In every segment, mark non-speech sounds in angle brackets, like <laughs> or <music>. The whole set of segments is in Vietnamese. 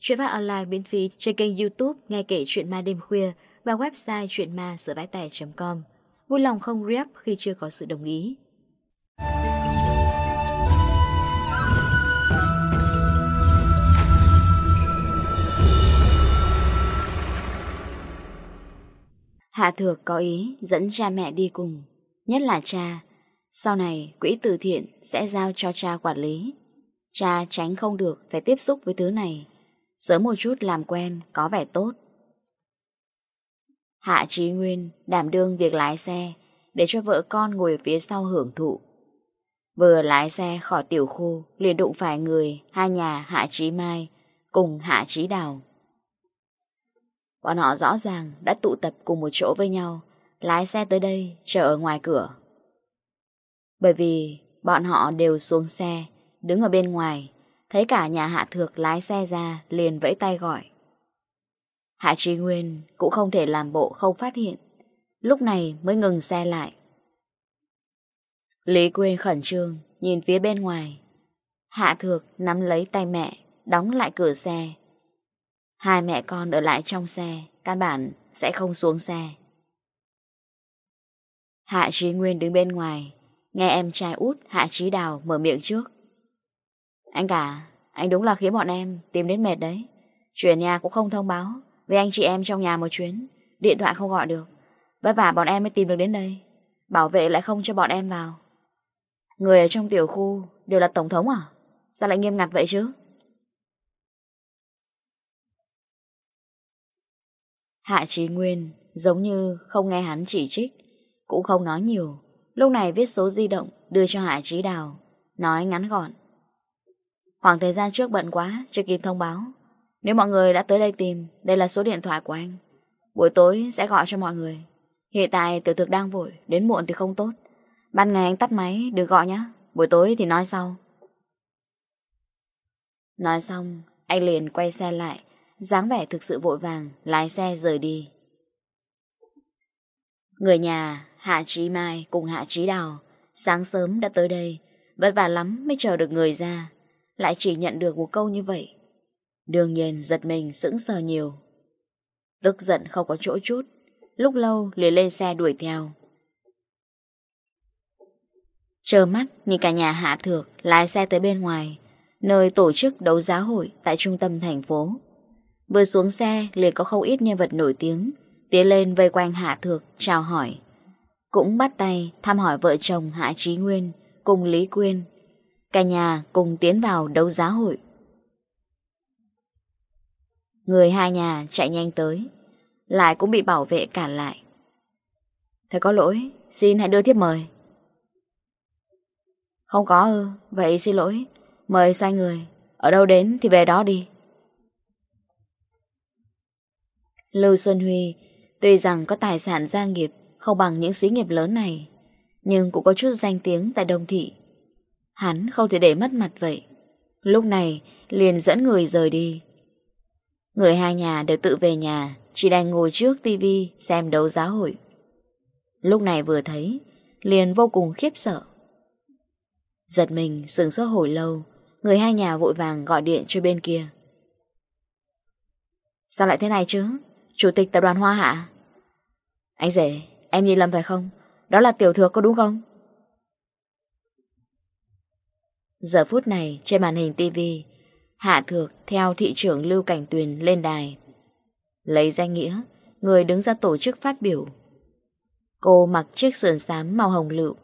Chuyện phát online miễn phí trên kênh youtube Nghe kể chuyện ma đêm khuya Và website chuyện ma sửa vãi tẻ.com Vui lòng không rep khi chưa có sự đồng ý Hạ Thược có ý dẫn cha mẹ đi cùng, nhất là cha. Sau này, quỹ từ thiện sẽ giao cho cha quản lý. Cha tránh không được phải tiếp xúc với thứ này. Sớm một chút làm quen có vẻ tốt. Hạ Trí Nguyên đảm đương việc lái xe để cho vợ con ngồi phía sau hưởng thụ. Vừa lái xe khỏi tiểu khu liền đụng phải người hai nhà Hạ Trí Mai cùng Hạ Trí Đào. Bọn họ rõ ràng đã tụ tập cùng một chỗ với nhau, lái xe tới đây chờ ở ngoài cửa. Bởi vì bọn họ đều xuống xe, đứng ở bên ngoài Thấy cả nhà Hạ Thược lái xe ra, liền vẫy tay gọi. Hạ Trí Nguyên cũng không thể làm bộ không phát hiện. Lúc này mới ngừng xe lại. Lý Quyên khẩn trương, nhìn phía bên ngoài. Hạ Thược nắm lấy tay mẹ, đóng lại cửa xe. Hai mẹ con ở lại trong xe, căn bản sẽ không xuống xe. Hạ Trí Nguyên đứng bên ngoài, nghe em trai út Hạ Trí Đào mở miệng trước. Anh cả, anh đúng là khiến bọn em tìm đến mệt đấy. Chuyển nhà cũng không thông báo, với anh chị em trong nhà một chuyến, điện thoại không gọi được. Vất vả bọn em mới tìm được đến đây, bảo vệ lại không cho bọn em vào. Người ở trong tiểu khu đều là tổng thống à? Sao lại nghiêm ngặt vậy chứ? Hạ Trí Nguyên giống như không nghe hắn chỉ trích, cũng không nói nhiều. Lúc này viết số di động đưa cho Hạ Trí Đào, nói ngắn gọn. Khoảng thời gian trước bận quá, Chưa kịp thông báo. Nếu mọi người đã tới đây tìm, Đây là số điện thoại của anh. Buổi tối sẽ gọi cho mọi người. Hiện tại tiểu thực đang vội, Đến muộn thì không tốt. Ban ngày anh tắt máy, được gọi nhé Buổi tối thì nói sau. Nói xong, Anh liền quay xe lại, dáng vẻ thực sự vội vàng, Lái xe rời đi. Người nhà, Hạ Trí Mai cùng Hạ Trí Đào, Sáng sớm đã tới đây, Vất vả lắm mới chờ được người ra lại chỉ nhận được một câu như vậy. Đương nhiên giật mình sững sờ nhiều. Tức giận không có chỗ chút, lúc lâu liền lên xe đuổi theo. Chờ mắt nhìn cả nhà hạ thược lái xe tới bên ngoài, nơi tổ chức đấu giá hội tại trung tâm thành phố. Vừa xuống xe liền có không ít nhân vật nổi tiếng, tiến lên vây quanh hạ thược chào hỏi. Cũng bắt tay thăm hỏi vợ chồng Hạ Trí Nguyên cùng Lý Quyên Cả nhà cùng tiến vào đấu giá hội. Người hai nhà chạy nhanh tới, lại cũng bị bảo vệ cản lại. Thầy có lỗi, xin hãy đưa thiếp mời. Không có ư, vậy xin lỗi, mời xoay người, ở đâu đến thì về đó đi. Lưu Xuân Huy tuy rằng có tài sản gia nghiệp không bằng những sĩ nghiệp lớn này, nhưng cũng có chút danh tiếng tại đồng Thị. Hắn không thể để mất mặt vậy. Lúc này liền dẫn người rời đi. Người hai nhà đều tự về nhà, chỉ đang ngồi trước tivi xem đấu giá hội. Lúc này vừa thấy, liền vô cùng khiếp sợ. Giật mình, sừng sốt hồi lâu, người hai nhà vội vàng gọi điện cho bên kia. Sao lại thế này chứ? Chủ tịch tập đoàn Hoa Hạ. Anh rể, em nhìn lầm phải không? Đó là tiểu thừa có đúng không? Giờ phút này, trên màn hình TV Hạ Thược theo thị trưởng Lưu Cảnh Tuyền lên đài. Lấy danh nghĩa, Người đứng ra tổ chức phát biểu. Cô mặc chiếc sườn xám màu hồng lựu,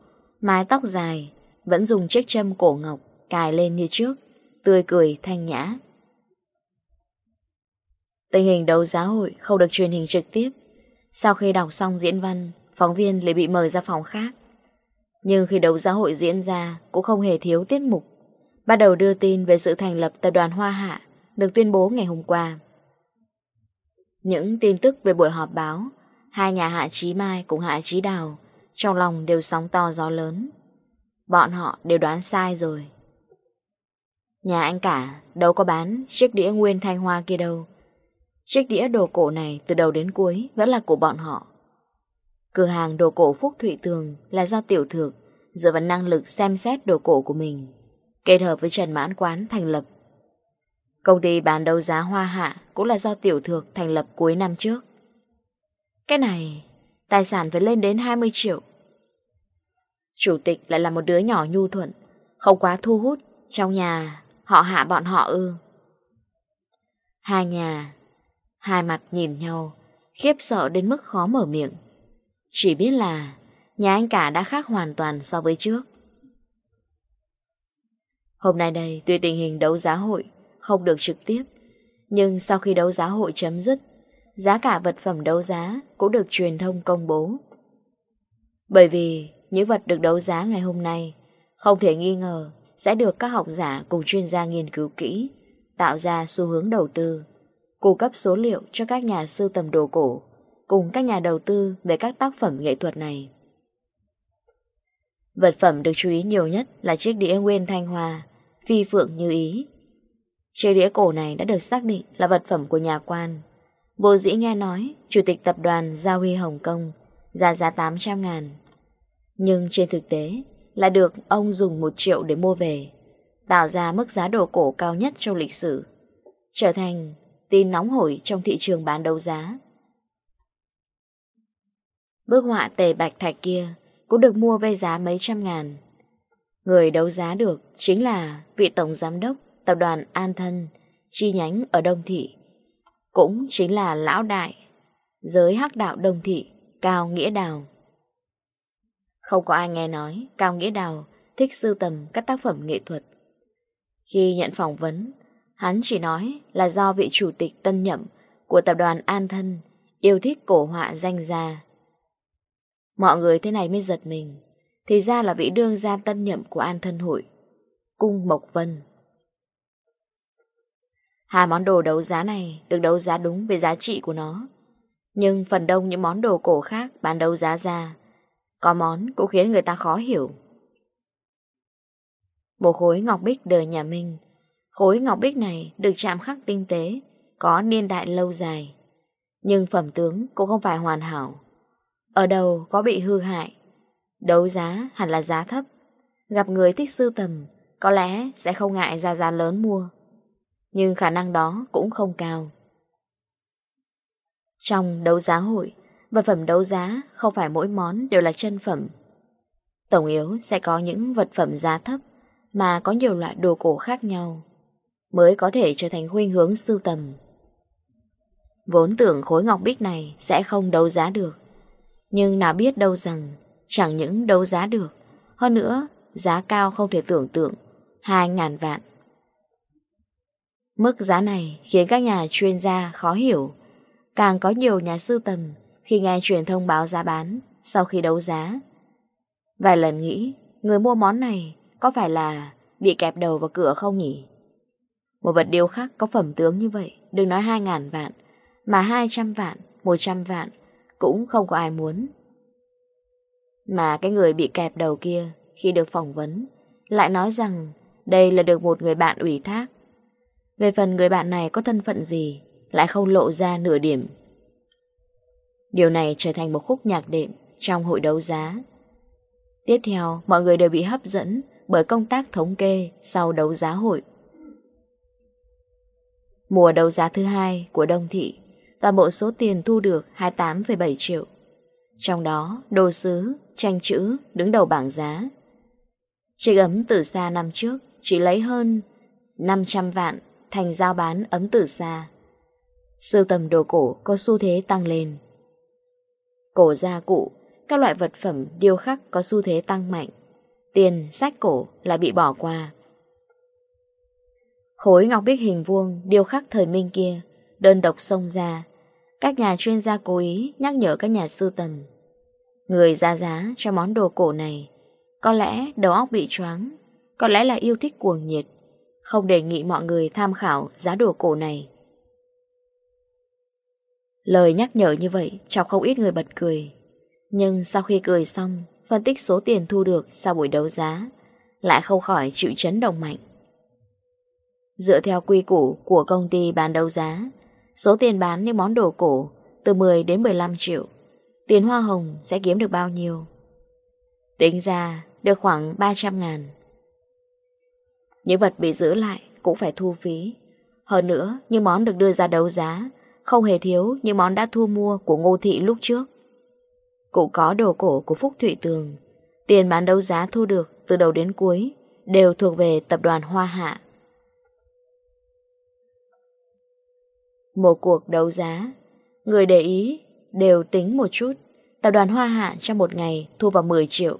Mái tóc dài, Vẫn dùng chiếc châm cổ ngọc Cài lên như trước, Tươi cười thanh nhã. Tình hình đấu giá hội không được truyền hình trực tiếp. Sau khi đọc xong diễn văn, Phóng viên lại bị mời ra phòng khác. Nhưng khi đấu giá hội diễn ra cũng không hề thiếu tiết mục. Bắt đầu đưa tin về sự thành lập tập đoàn Hoa Hạ được tuyên bố ngày hôm qua. Những tin tức về buổi họp báo, hai nhà Hạ Trí Mai cùng Hạ Trí Đào trong lòng đều sóng to gió lớn. Bọn họ đều đoán sai rồi. Nhà anh cả đâu có bán chiếc đĩa nguyên thanh hoa kia đâu. Chiếc đĩa đồ cổ này từ đầu đến cuối vẫn là của bọn họ. Cửa hàng đồ cổ Phúc Thụy Tường là do tiểu thược dựa vào năng lực xem xét đồ cổ của mình, kết hợp với Trần Mãn Quán thành lập. Công ty bán đấu giá Hoa Hạ cũng là do tiểu thược thành lập cuối năm trước. Cái này, tài sản phải lên đến 20 triệu. Chủ tịch lại là một đứa nhỏ nhu thuận, không quá thu hút, trong nhà họ hạ bọn họ ư. Hai nhà, hai mặt nhìn nhau, khiếp sợ đến mức khó mở miệng. Chỉ biết là nhà anh cả đã khác hoàn toàn so với trước. Hôm nay đây, tuy tình hình đấu giá hội không được trực tiếp, nhưng sau khi đấu giá hội chấm dứt, giá cả vật phẩm đấu giá cũng được truyền thông công bố. Bởi vì những vật được đấu giá ngày hôm nay không thể nghi ngờ sẽ được các học giả cùng chuyên gia nghiên cứu kỹ, tạo ra xu hướng đầu tư, cung cấp số liệu cho các nhà sưu tầm đồ cổ cùng các nhà đầu tư về các tác phẩm nghệ thuật này. Vật phẩm được chú ý nhiều nhất là chiếc đĩa nguyên thanh hoa, phi phượng như ý. Chiếc đĩa cổ này đã được xác định là vật phẩm của nhà quan. Bồ dĩ nghe nói, chủ tịch tập đoàn Gia Huy Hồng Kông ra giá 800 ngàn. Nhưng trên thực tế là được ông dùng 1 triệu để mua về, tạo ra mức giá đồ cổ cao nhất trong lịch sử, trở thành tin nóng hổi trong thị trường bán đấu giá. Bức họa tề bạch thạch kia cũng được mua với giá mấy trăm ngàn. Người đấu giá được chính là vị tổng giám đốc tập đoàn An Thân, chi nhánh ở Đông Thị. Cũng chính là lão đại, giới hắc đạo Đông Thị, Cao Nghĩa Đào. Không có ai nghe nói Cao Nghĩa Đào thích sưu tầm các tác phẩm nghệ thuật. Khi nhận phỏng vấn, hắn chỉ nói là do vị chủ tịch tân nhậm của tập đoàn An Thân yêu thích cổ họa danh gia. Mọi người thế này mới giật mình. Thì ra là vị đương gia tân nhậm của An Thân Hội. Cung Mộc Vân. Hai món đồ đấu giá này được đấu giá đúng về giá trị của nó. Nhưng phần đông những món đồ cổ khác bán đấu giá ra. Có món cũng khiến người ta khó hiểu. Một khối ngọc bích đời nhà Minh. Khối ngọc bích này được chạm khắc tinh tế, có niên đại lâu dài. Nhưng phẩm tướng cũng không phải hoàn hảo. Ở đầu có bị hư hại? Đấu giá hẳn là giá thấp. Gặp người thích sưu tầm, Có lẽ sẽ không ngại ra giá lớn mua. Nhưng khả năng đó cũng không cao. Trong đấu giá hội, Vật phẩm đấu giá không phải mỗi món đều là chân phẩm. Tổng yếu sẽ có những vật phẩm giá thấp Mà có nhiều loại đồ cổ khác nhau, Mới có thể trở thành khuyên hướng sưu tầm. Vốn tưởng khối ngọc bích này sẽ không đấu giá được. Nhưng nào biết đâu rằng Chẳng những đấu giá được Hơn nữa giá cao không thể tưởng tượng hai ngàn vạn. Mức giá này khiến các nhà chuyên gia khó hiểu. Càng có nhiều nhà sư tầm Khi nghe truyền thông báo giá bán Sau khi đấu giá. Vài lần nghĩ Người mua món này có phải là Bị kẹp đầu vào cửa không nhỉ? Một vật điều khác có phẩm tướng như vậy Đừng nói hai ngàn vạn Mà hai trăm vạn, một trăm vạn cũng không có ai muốn. Mà cái người bị kẹp đầu kia khi được phỏng vấn lại nói rằng đây là được một người bạn ủy thác. Về phần người bạn này có thân phận gì lại không lộ ra nửa điểm. Điều này trở thành một khúc nhạc đệm trong hội đấu giá. Tiếp theo, mọi người đều bị hấp dẫn bởi công tác thống kê sau đấu giá hội. Mùa đấu giá thứ hai của Đông Thị toàn bộ số tiền thu được 28,7 triệu. Trong đó, đồ sứ, tranh chữ đứng đầu bảng giá. Chiếc ấm từ xa năm trước chỉ lấy hơn 500 vạn thành giao bán ấm từ xa. Sưu tầm đồ cổ có xu thế tăng lên. Cổ gia cụ, các loại vật phẩm điêu khắc có xu thế tăng mạnh. Tiền, sách cổ lại bị bỏ qua. Khối ngọc bích hình vuông điêu khắc thời minh kia đơn độc xông ra. Các nhà chuyên gia cố ý nhắc nhở các nhà sư tầm. Người ra giá cho món đồ cổ này, có lẽ đầu óc bị choáng, có lẽ là yêu thích cuồng nhiệt, không đề nghị mọi người tham khảo giá đồ cổ này. Lời nhắc nhở như vậy chọc không ít người bật cười. Nhưng sau khi cười xong, phân tích số tiền thu được sau buổi đấu giá, lại không khỏi chịu chấn động mạnh. Dựa theo quy củ của công ty bán đấu giá, Số tiền bán những món đồ cổ từ 10 đến 15 triệu. Tiền hoa hồng sẽ kiếm được bao nhiêu? Tính ra được khoảng 300 ngàn. Những vật bị giữ lại cũng phải thu phí. Hơn nữa, những món được đưa ra đấu giá không hề thiếu những món đã thu mua của Ngô Thị lúc trước. Cũng có đồ cổ của Phúc Thụy Tường. Tiền bán đấu giá thu được từ đầu đến cuối đều thuộc về tập đoàn Hoa Hạ. Một cuộc đấu giá. Người để ý, đều tính một chút. Tập đoàn Hoa Hạ trong một ngày thu vào 10 triệu.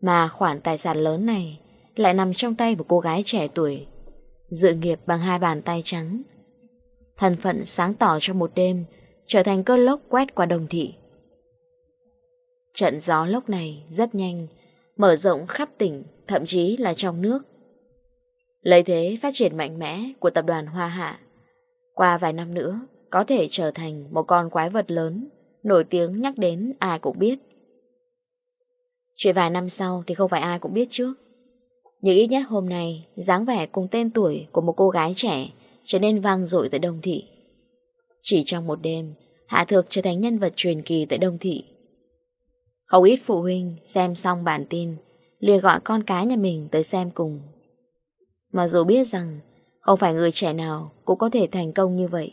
Mà khoản tài sản lớn này Lại nằm trong tay của cô gái trẻ tuổi, Dự nghiệp bằng hai bàn tay trắng. Thần phận sáng tỏ trong một đêm, Trở thành cơn lốc quét qua đồng thị. Trận gió lốc này rất nhanh, Mở rộng khắp tỉnh, Thậm chí là trong nước. Lấy thế phát triển mạnh mẽ của tập đoàn Hoa Hạ qua vài năm nữa, có thể trở thành một con quái vật lớn, nổi tiếng nhắc đến ai cũng biết. Chuyện vài năm sau thì không phải ai cũng biết trước. Nhưng ít nhất hôm nay, dáng vẻ cùng tên tuổi của một cô gái trẻ trở nên vang dội tại Đông Thị. Chỉ trong một đêm, Hạ Thược trở thành nhân vật truyền kỳ tại Đông Thị. Không ít phụ huynh xem xong bản tin, liền gọi con cái nhà mình tới xem cùng. mà dù biết rằng không phải người trẻ nào cũng có thể thành công như vậy.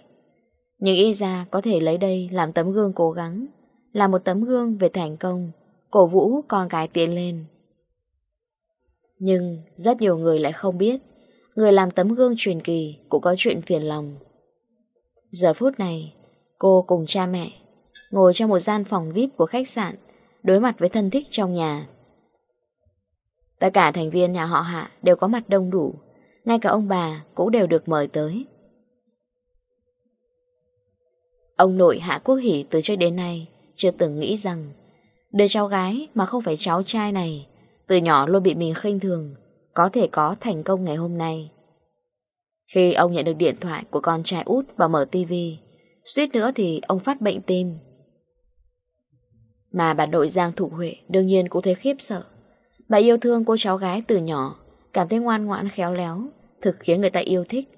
Nhưng y ra có thể lấy đây làm tấm gương cố gắng, là một tấm gương về thành công, cổ vũ con gái tiến lên. Nhưng rất nhiều người lại không biết, người làm tấm gương truyền kỳ cũng có chuyện phiền lòng. Giờ phút này, cô cùng cha mẹ ngồi trong một gian phòng VIP của khách sạn đối mặt với thân thích trong nhà. Tất cả thành viên nhà họ Hạ đều có mặt đông đủ, ngay cả ông bà cũng đều được mời tới. Ông nội Hạ Quốc Hỷ từ trước đến nay Chưa từng nghĩ rằng Đứa cháu gái mà không phải cháu trai này Từ nhỏ luôn bị mình khinh thường Có thể có thành công ngày hôm nay. Khi ông nhận được điện thoại của con trai út và mở tivi Suýt nữa thì ông phát bệnh tim. Mà bà nội Giang Thụ Huệ đương nhiên cũng thấy khiếp sợ. Bà yêu thương cô cháu gái từ nhỏ, Cảm thấy ngoan ngoãn khéo léo thực khiến người ta yêu thích.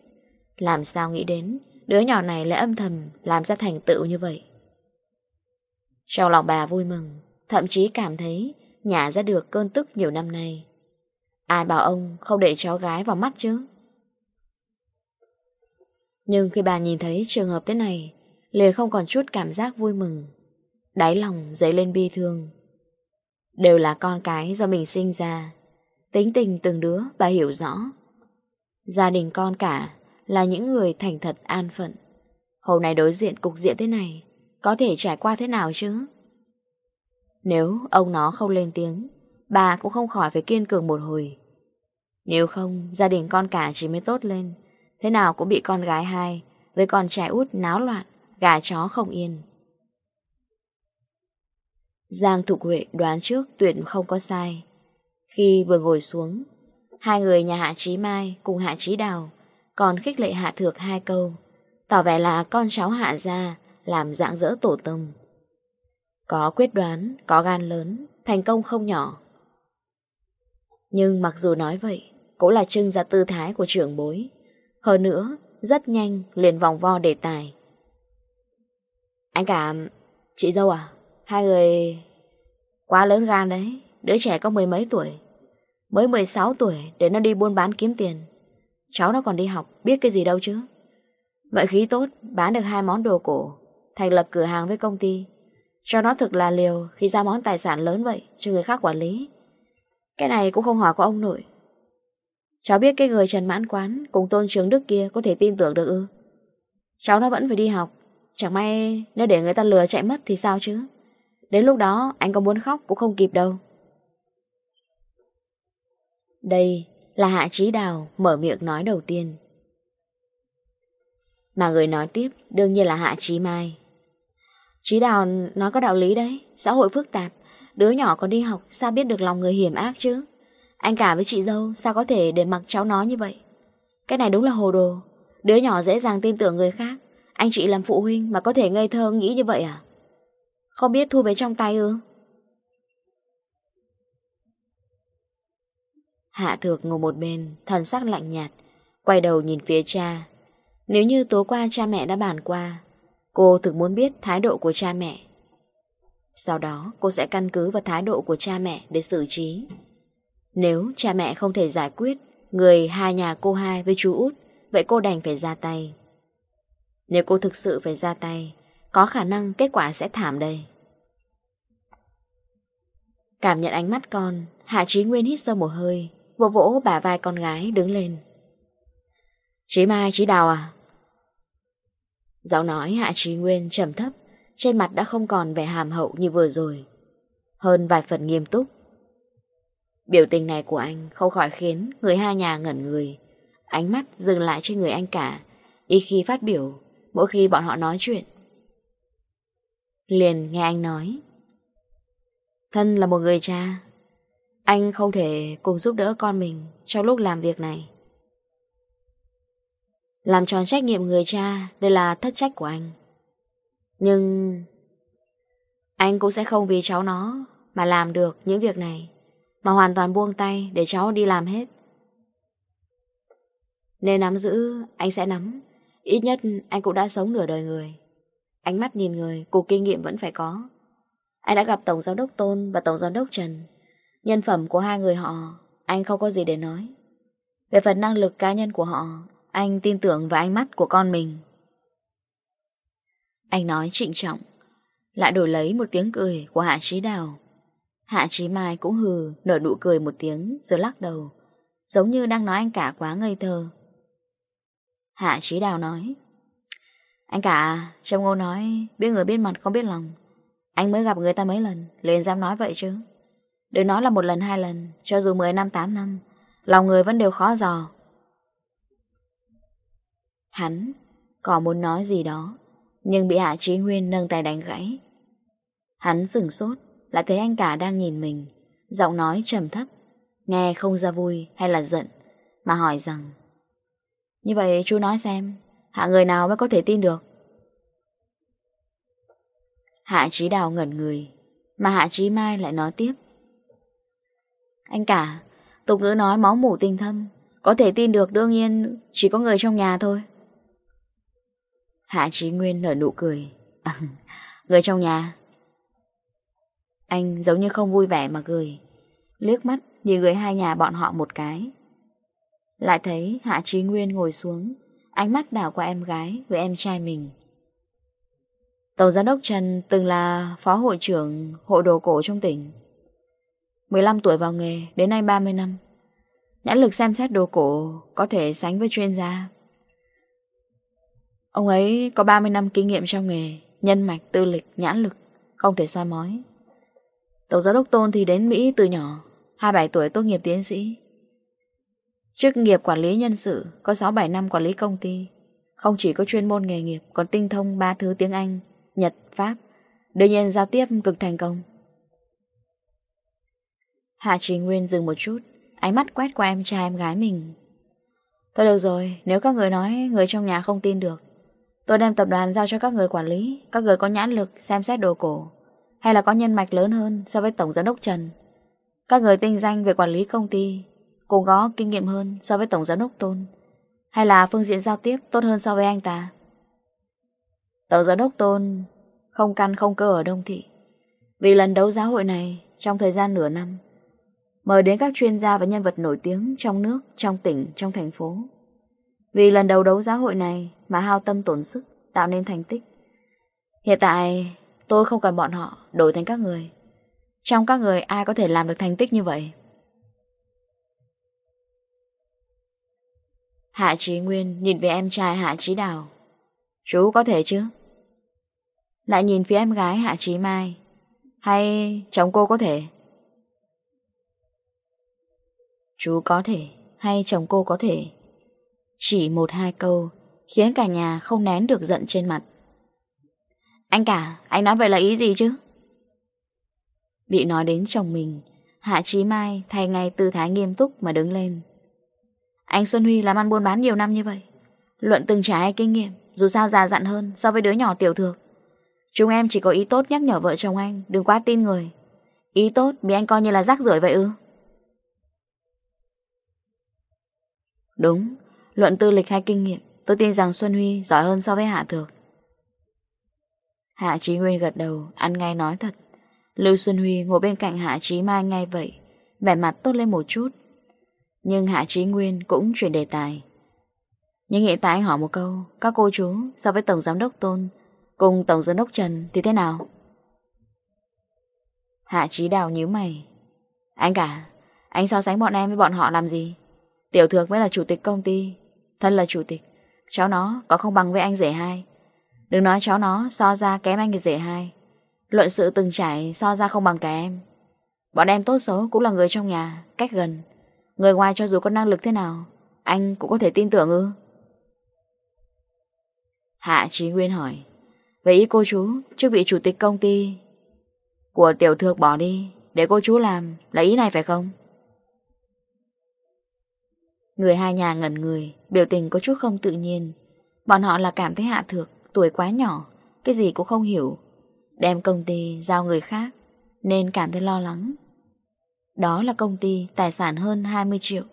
Làm sao nghĩ đến, đứa nhỏ này lại âm thầm làm ra thành tựu như vậy. Trong lòng bà vui mừng, thậm chí cảm thấy nhả ra được cơn tức nhiều năm nay. Ai bảo ông không để cháu gái vào mắt chứ? Nhưng khi bà nhìn thấy trường hợp thế này, liền không còn chút cảm giác vui mừng. Đáy lòng dấy lên bi thương. Đều là con cái do mình sinh ra. Tính tình từng đứa bà hiểu rõ. Gia đình con cả là những người thành thật an phận. Hôm nay đối diện cục diện thế này, có thể trải qua thế nào chứ? Nếu ông nó không lên tiếng, bà cũng không khỏi phải kiên cường một hồi. Nếu không, gia đình con cả chỉ mới tốt lên, thế nào cũng bị con gái hai, với con trai út náo loạn, gà chó không yên. Giang Thục Huệ đoán trước tuyển không có sai. Khi vừa ngồi xuống, Hai người nhà Hạ Trí Mai cùng Hạ Trí Đào còn khích lệ Hạ Thược hai câu, tỏ vẻ là con cháu Hạ gia làm dạng dỡ tổ tông. Có quyết đoán, có gan lớn, thành công không nhỏ. Nhưng mặc dù nói vậy, cũng là trưng ra tư thái của trưởng bối. Hơn nữa, rất nhanh liền vòng vo đề tài. Anh cảm, chị dâu à, hai người quá lớn gan đấy, đứa trẻ có mười mấy tuổi, Mới 16 tuổi để nó đi buôn bán kiếm tiền. Cháu nó còn đi học, Biết cái gì đâu chứ. Vậy khí tốt, bán được hai món đồ cổ, Thành lập cửa hàng với công ty. Cho nó thực là liều khi ra món tài sản lớn vậy, Cho người khác quản lý. Cái này cũng không hỏi của ông nội. Cháu biết cái người Trần Mãn Quán Cùng tôn trường Đức kia có thể tin tưởng được ư? Cháu nó vẫn phải đi học, Chẳng may nếu để người ta lừa chạy mất thì sao chứ? Đến lúc đó, anh có muốn khóc cũng không kịp đâu. Đây là Hạ Trí Đào mở miệng nói đầu tiên. Mà người nói tiếp đương nhiên là Hạ Trí Mai. Trí Đào nói có đạo lý đấy, xã hội phức tạp, đứa nhỏ còn đi học sao biết được lòng người hiểm ác chứ. Anh cả với chị dâu sao có thể để mặc cháu nó như vậy. Cái này đúng là hồ đồ, đứa nhỏ dễ dàng tin tưởng người khác. Anh chị làm phụ huynh mà có thể ngây thơ nghĩ như vậy à? Không biết thu về trong tay ư? Hạ thược ngồi một bên, thần sắc lạnh nhạt, quay đầu nhìn phía cha. Nếu như tối qua cha mẹ đã bàn qua, cô thực muốn biết thái độ của cha mẹ. Sau đó cô sẽ căn cứ vào thái độ của cha mẹ để xử trí. Nếu cha mẹ không thể giải quyết người hai nhà cô hai với chú út, vậy cô đành phải ra tay. Nếu cô thực sự phải ra tay, có khả năng kết quả sẽ thảm đây. Cảm nhận ánh mắt con, Hạ Trí Nguyên hít sâu một hơi, vỗ vỗ bả vai con gái đứng lên. Chị Mai, chị Đào à? Giọng nói Hạ Trí Nguyên trầm thấp, trên mặt đã không còn vẻ hàm hậu như vừa rồi. Hơn vài phần nghiêm túc. Biểu tình này của anh không khỏi khiến người hai nhà ngẩn người. Ánh mắt dừng lại trên người anh cả, y khi phát biểu, mỗi khi bọn họ nói chuyện. Liền nghe anh nói. Thân là một người cha, anh không thể cùng giúp đỡ con mình Trong lúc làm việc này. Làm tròn trách nhiệm người cha Đây là thất trách của anh. Nhưng Anh cũng sẽ không vì cháu nó Mà làm được những việc này Mà hoàn toàn buông tay để cháu đi làm hết. Nên nắm giữ Anh sẽ nắm. Ít nhất anh cũng đã sống nửa đời người. Ánh mắt nhìn người, cuộc kinh nghiệm vẫn phải có. Anh đã gặp Tổng Giám đốc Tôn và Tổng Giám đốc Trần. Nhân phẩm của hai người họ, Anh không có gì để nói. Về phần năng lực cá nhân của họ, Anh tin tưởng vào ánh mắt của con mình. Anh nói trịnh trọng, Lại đổi lấy một tiếng cười của Hạ Trí Đào. Hạ Trí Mai cũng hừ, Nở nụ cười một tiếng, rồi lắc đầu, Giống như đang nói anh cả quá ngây thơ. Hạ Trí Đào nói, Anh cả trong Ngô nói, Biết người biết mặt không biết lòng. Anh mới gặp người ta mấy lần, Liền dám nói vậy chứ? Đừng nói là một lần, hai lần, Cho dù 10 năm 8 năm, Lòng người vẫn đều khó dò. Hắn Còn muốn nói gì đó, Nhưng bị hạ trí nguyên nâng tay đánh gãy. Hắn dừng sốt, Lại thấy anh cả đang nhìn mình, Giọng nói trầm thấp, Nghe không ra vui hay là giận, Mà hỏi rằng, Như vậy chú nói xem, Hạ người nào mới có thể tin được? Hạ trí đào ngẩn người, Mà hạ trí mai lại nói tiếp anh cả, tục ngữ nói máu mủ tình thâm, có thể tin được đương nhiên chỉ có người trong nhà thôi. Hạ Chí Nguyên nở nụ cười. <laughs> Người trong nhà. Anh giống như không vui vẻ mà cười. Liếc mắt nhìn người hai nhà bọn họ một cái. Lại thấy Hạ Chí Nguyên ngồi xuống, ánh mắt đảo qua em gái với em trai mình. Tổng giám đốc Trần từng là phó hội trưởng hội đồ cổ trong tỉnh. 15 tuổi vào nghề, đến nay 30 năm. Nhãn lực xem xét đồ cổ có thể sánh với chuyên gia. Ông ấy có 30 năm kinh nghiệm trong nghề, nhân mạch, tư lịch, nhãn lực, không thể soi mói. Tổng giáo đốc Tôn thì đến Mỹ từ nhỏ, 27 tuổi tốt nghiệp tiến sĩ. Chức nghiệp quản lý nhân sự, có 6-7 năm quản lý công ty. Không chỉ có chuyên môn nghề nghiệp, còn tinh thông ba thứ tiếng Anh, Nhật, Pháp. Đương nhiên giao tiếp cực thành công. Hạ Trình Nguyên dừng một chút, Ánh mắt quét qua em trai em gái mình. Thôi được rồi, Nếu các người nói người trong nhà không tin được, Tôi đem tập đoàn giao cho các người quản lý, Các người có nhãn lực xem xét đồ cổ, Hay là có nhân mạch lớn hơn so với Tổng Giám Đốc Trần. Các người tinh danh về quản lý công ty Cũng có kinh nghiệm hơn so với Tổng Giám Đốc Tôn, Hay là phương diện giao tiếp tốt hơn so với anh ta? Tổng Giám Đốc Tôn Không căn không cơ ở Đông Thị. Vì lần đấu giáo hội này Trong thời gian nửa năm mời đến các chuyên gia và nhân vật nổi tiếng trong nước, trong tỉnh, trong thành phố. Vì lần đầu đấu giá hội này mà hao tâm tổn sức, tạo nên thành tích. Hiện tại, tôi không cần bọn họ, đổi thành các người. Trong các người ai có thể làm được thành tích như vậy? Hạ Trí Nguyên nhìn về em trai Hạ Trí Đào. Chú có thể chứ? Lại nhìn phía em gái Hạ Trí Mai. Hay chồng cô có thể? Chú có thể hay chồng cô có thể? Chỉ một hai câu Khiến cả nhà không nén được giận trên mặt. Anh cả, Anh nói vậy là ý gì chứ? Bị nói đến chồng mình, Hạ Trí Mai thay ngay tư thái nghiêm túc mà đứng lên. Anh Xuân Huy làm ăn buôn bán nhiều năm như vậy, Luận từng trải kinh nghiệm, Dù sao già dặn hơn so với đứa nhỏ tiểu thược. Chúng em chỉ có ý tốt nhắc nhở vợ chồng anh, Đừng quá tin người. Ý tốt bị anh coi như là rác rưởi vậy ư? Đúng, luận tư lịch hay kinh nghiệm, tôi tin rằng Xuân Huy giỏi hơn so với Hạ Thược. Hạ Trí Nguyên gật đầu, ăn ngay nói thật. Lưu Xuân Huy ngồi bên cạnh Hạ Trí Mai ngay vậy, vẻ mặt tốt lên một chút. Nhưng Hạ Trí Nguyên cũng chuyển đề tài. Nhưng hiện tại anh hỏi một câu, các cô chú so với Tổng Giám Đốc Tôn cùng Tổng Giám Đốc Trần thì thế nào? Hạ Trí Đào nhíu mày. Anh cả, anh so sánh bọn em với bọn họ làm gì? Tiểu thược mới là chủ tịch công ty. Thân là chủ tịch, Cháu nó có không bằng với anh rể hai. Đừng nói cháu nó so ra kém anh rể hai. Luận sự từng trải so ra không bằng cả em. Bọn em tốt xấu cũng là người trong nhà, Cách gần. Người ngoài cho dù có năng lực thế nào, Anh cũng có thể tin tưởng ư? Hạ Chí Nguyên hỏi. Vậy ý cô chú Trước vị chủ tịch công ty Của tiểu thược bỏ đi Để cô chú làm Là ý này phải không? Người hai nhà ngẩn người, biểu tình có chút không tự nhiên. Bọn họ là cảm thấy hạ thược, tuổi quá nhỏ, cái gì cũng không hiểu. Đem công ty giao người khác, nên cảm thấy lo lắng. Đó là công ty tài sản hơn 20 triệu.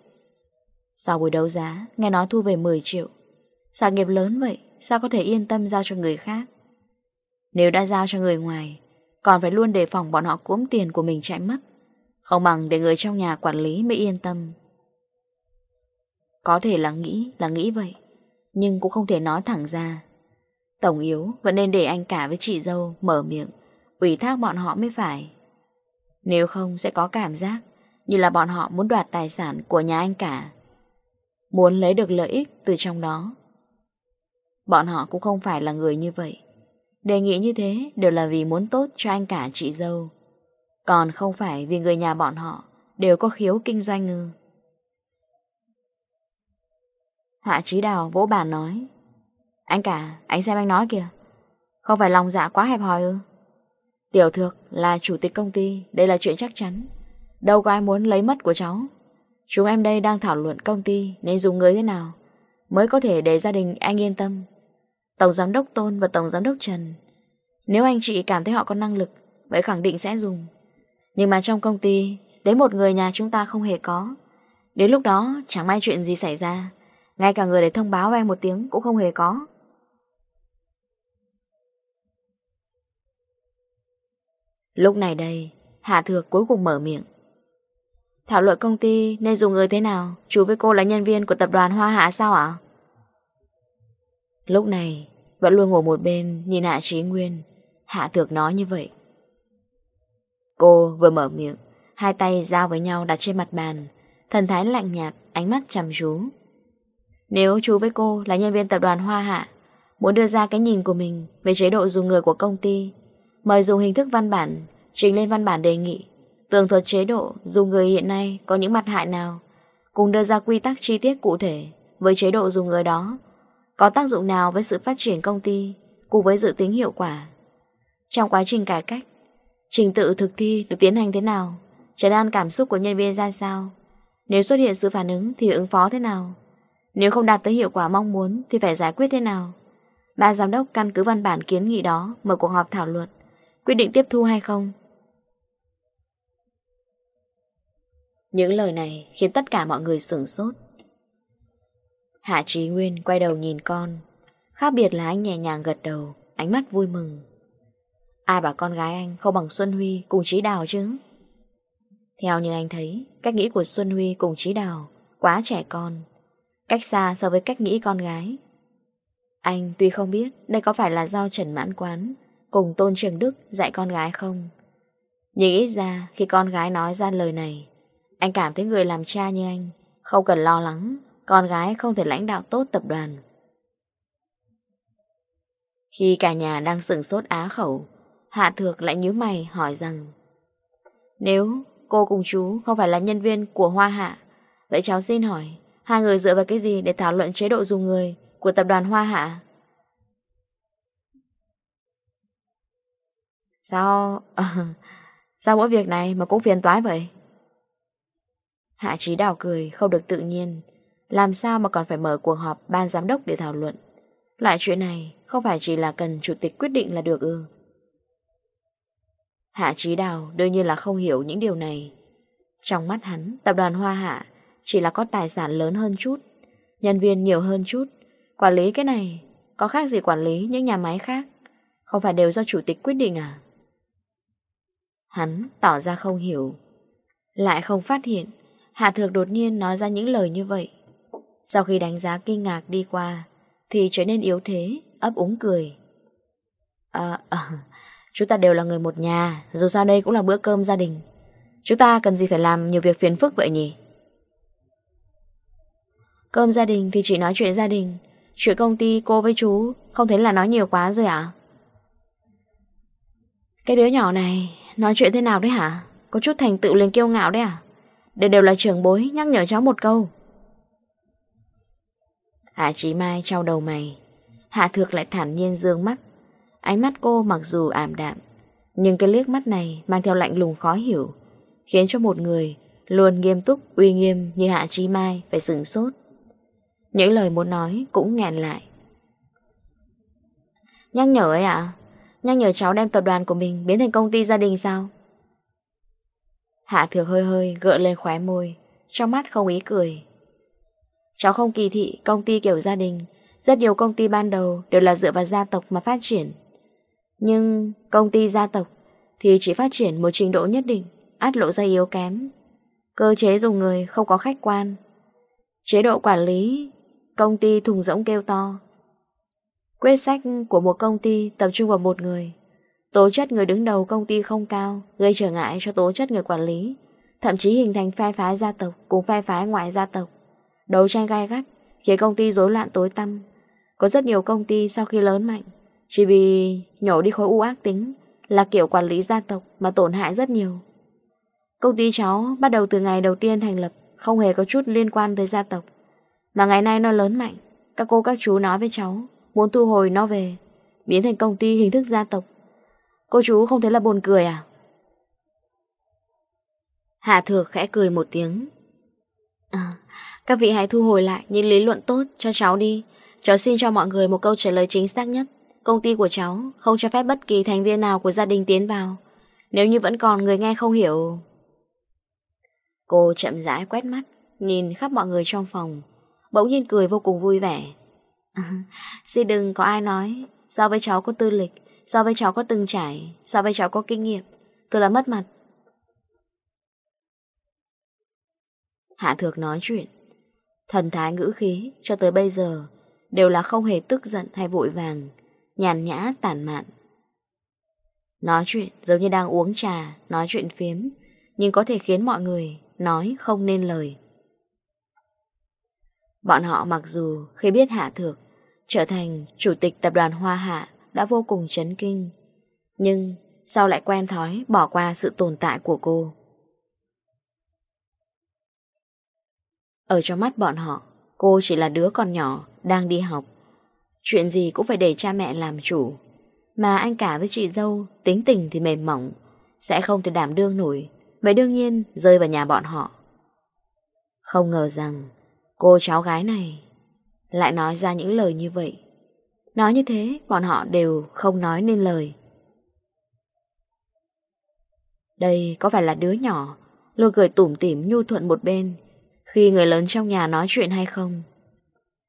Sau buổi đấu giá, nghe nói thu về 10 triệu. Sản nghiệp lớn vậy, sao có thể yên tâm giao cho người khác? Nếu đã giao cho người ngoài, còn phải luôn đề phòng bọn họ cuống tiền của mình chạy mất. Không bằng để người trong nhà quản lý mới yên tâm. Có thể là nghĩ, là nghĩ vậy Nhưng cũng không thể nói thẳng ra. Tổng yếu vẫn nên để anh cả với chị dâu mở miệng Ủy thác bọn họ mới phải. Nếu không sẽ có cảm giác Như là bọn họ muốn đoạt tài sản của nhà anh cả. Muốn lấy được lợi ích từ trong đó. Bọn họ cũng không phải là người như vậy. Đề nghị như thế đều là vì muốn tốt cho anh cả chị dâu. Còn không phải vì người nhà bọn họ Đều có khiếu kinh doanh ngư Hạ trí đào vỗ bàn nói. Anh cả, anh xem anh nói kìa. Không phải lòng dạ quá hẹp hòi ư? Tiểu thược là chủ tịch công ty Đây là chuyện chắc chắn. Đâu có ai muốn lấy mất của cháu. Chúng em đây đang thảo luận công ty Nên dùng người thế nào Mới có thể để gia đình anh yên tâm. Tổng giám đốc Tôn và Tổng giám đốc Trần Nếu anh chị cảm thấy họ có năng lực Vậy khẳng định sẽ dùng. Nhưng mà trong công ty Đến một người nhà chúng ta không hề có. Đến lúc đó chẳng may chuyện gì xảy ra ngay cả người để thông báo anh một tiếng cũng không hề có. Lúc này đây, Hạ Thược cuối cùng mở miệng. Thảo luận công ty nên dùng người thế nào? Chú với cô là nhân viên của tập đoàn Hoa Hạ sao ạ? Lúc này, vẫn luôn ngồi một bên nhìn Hạ Trí Nguyên. Hạ Thược nói như vậy. Cô vừa mở miệng, hai tay giao với nhau đặt trên mặt bàn, thần thái lạnh nhạt, ánh mắt chăm chú. Nếu chú với cô là nhân viên tập đoàn Hoa Hạ, muốn đưa ra cái nhìn của mình về chế độ dùng người của công ty, mời dùng hình thức văn bản, trình lên văn bản đề nghị, tường thuật chế độ dùng người hiện nay có những mặt hại nào, cùng đưa ra quy tắc chi tiết cụ thể với chế độ dùng người đó, có tác dụng nào với sự phát triển công ty cùng với dự tính hiệu quả. Trong quá trình cải cách, trình tự thực thi được tiến hành thế nào, trấn an cảm xúc của nhân viên ra sao, nếu xuất hiện sự phản ứng thì ứng phó thế nào. Nếu không đạt tới hiệu quả mong muốn Thì phải giải quyết thế nào? Ba giám đốc căn cứ văn bản kiến nghị đó Mở cuộc họp thảo luận. Quyết định tiếp thu hay không? Những lời này khiến tất cả mọi người sửng sốt. Hạ Trí Nguyên quay đầu nhìn con. Khác biệt là anh nhẹ nhàng gật đầu, Ánh mắt vui mừng. Ai bảo con gái anh không bằng Xuân Huy cùng Trí Đào chứ? Theo như anh thấy, Cách nghĩ của Xuân Huy cùng Trí Đào Quá trẻ con. Cách xa so với cách nghĩ con gái. Anh tuy không biết Đây có phải là do Trần Mãn Quán Cùng Tôn Trường Đức dạy con gái không, Nhưng ít ra Khi con gái nói ra lời này, Anh cảm thấy người làm cha như anh Không cần lo lắng Con gái không thể lãnh đạo tốt tập đoàn. Khi cả nhà đang sửng sốt á khẩu, Hạ Thược lại nhíu mày hỏi rằng, Nếu cô cùng chú không phải là nhân viên của Hoa Hạ, Vậy cháu xin hỏi Hai người dựa vào cái gì để thảo luận chế độ dùng người của tập đoàn Hoa Hạ? Sao... <laughs> Sao mỗi việc này mà cũng phiền toái vậy? Hạ trí đào cười không được tự nhiên. Làm sao mà còn phải mở cuộc họp ban giám đốc để thảo luận? Loại chuyện này không phải chỉ là cần chủ tịch quyết định là được ư. Hạ trí đào đương nhiên là không hiểu những điều này. Trong mắt hắn, tập đoàn Hoa Hạ chỉ là có tài sản lớn hơn chút, nhân viên nhiều hơn chút. Quản lý cái này, có khác gì quản lý những nhà máy khác? Không phải đều do chủ tịch quyết định à? Hắn tỏ ra không hiểu. Lại không phát hiện, Hạ Thược đột nhiên nói ra những lời như vậy. Sau khi đánh giá kinh ngạc đi qua, thì trở nên yếu thế, ấp úng cười. À, à, chúng ta đều là người một nhà, dù sao đây cũng là bữa cơm gia đình. Chúng ta cần gì phải làm nhiều việc phiền phức vậy nhỉ? Cơm gia đình thì chỉ nói chuyện gia đình. Chuyện công ty, cô với chú, Không thấy là nói nhiều quá rồi ạ à? Cái đứa nhỏ này, Nói chuyện thế nào đấy hả? Có chút thành tựu liền kiêu ngạo đấy à? Để đều là trưởng bối, nhắc nhở cháu một câu. Hạ Chí Mai trao đầu mày. Hạ Thược lại thản nhiên dương mắt. Ánh mắt cô mặc dù ảm đạm, Nhưng cái liếc mắt này mang theo lạnh lùng khó hiểu, Khiến cho một người Luôn nghiêm túc, uy nghiêm như Hạ Chí Mai Phải sửng sốt. Những lời muốn nói cũng nghẹn lại. Nhắc nhở ấy ạ à? Nhắc nhở cháu đem tập đoàn của mình Biến thành công ty gia đình sao? Hạ thược hơi hơi gỡ lên khóe môi, Trong mắt không ý cười. Cháu không kỳ thị công ty kiểu gia đình. Rất nhiều công ty ban đầu Đều là dựa vào gia tộc mà phát triển. Nhưng công ty gia tộc Thì chỉ phát triển một trình độ nhất định át lộ ra yếu kém. Cơ chế dùng người không có khách quan. Chế độ quản lý Công ty thùng rỗng kêu to. Quyết sách của một công ty tập trung vào một người. Tố chất người đứng đầu công ty không cao, Gây trở ngại cho tố chất người quản lý. Thậm chí hình thành phe phái gia tộc Cùng phe phái ngoại gia tộc. Đấu tranh gai gắt, Khiến công ty rối loạn tối tăm. Có rất nhiều công ty sau khi lớn mạnh, Chỉ vì nhổ đi khối u ác tính, Là kiểu quản lý gia tộc mà tổn hại rất nhiều. Công ty cháu bắt đầu từ ngày đầu tiên thành lập, Không hề có chút liên quan tới gia tộc. Mà ngày nay nó lớn mạnh. Các cô các chú nói với cháu Muốn thu hồi nó về Biến thành công ty hình thức gia tộc. Cô chú không thấy là buồn cười à? Hạ thược khẽ cười một tiếng. À, Các vị hãy thu hồi lại Những lý luận tốt cho cháu đi. Cháu xin cho mọi người một câu trả lời chính xác nhất. Công ty của cháu không cho phép bất kỳ thành viên nào của gia đình tiến vào. Nếu như vẫn còn người nghe không hiểu. Cô chậm rãi quét mắt Nhìn khắp mọi người trong phòng bỗng nhiên cười vô cùng vui vẻ. <laughs> Xin đừng có ai nói, so với cháu có tư lịch, so với cháu có từng trải, so với cháu có kinh nghiệm, tôi là mất mặt. Hạ Thược nói chuyện, thần thái ngữ khí cho tới bây giờ đều là không hề tức giận hay vội vàng, nhàn nhã tản mạn. Nói chuyện giống như đang uống trà, nói chuyện phiếm, nhưng có thể khiến mọi người nói không nên lời. Bọn họ mặc dù khi biết Hạ Thược trở thành chủ tịch tập đoàn Hoa Hạ đã vô cùng chấn kinh, nhưng sau lại quen thói bỏ qua sự tồn tại của cô. Ở trong mắt bọn họ, cô chỉ là đứa con nhỏ đang đi học. Chuyện gì cũng phải để cha mẹ làm chủ. Mà anh cả với chị dâu tính tình thì mềm mỏng, sẽ không thể đảm đương nổi, vậy đương nhiên rơi vào nhà bọn họ. Không ngờ rằng Cô cháu gái này lại nói ra những lời như vậy. Nói như thế, bọn họ đều không nói nên lời. Đây có phải là đứa nhỏ, luôn cười tủm tỉm nhu thuận một bên, khi người lớn trong nhà nói chuyện hay không?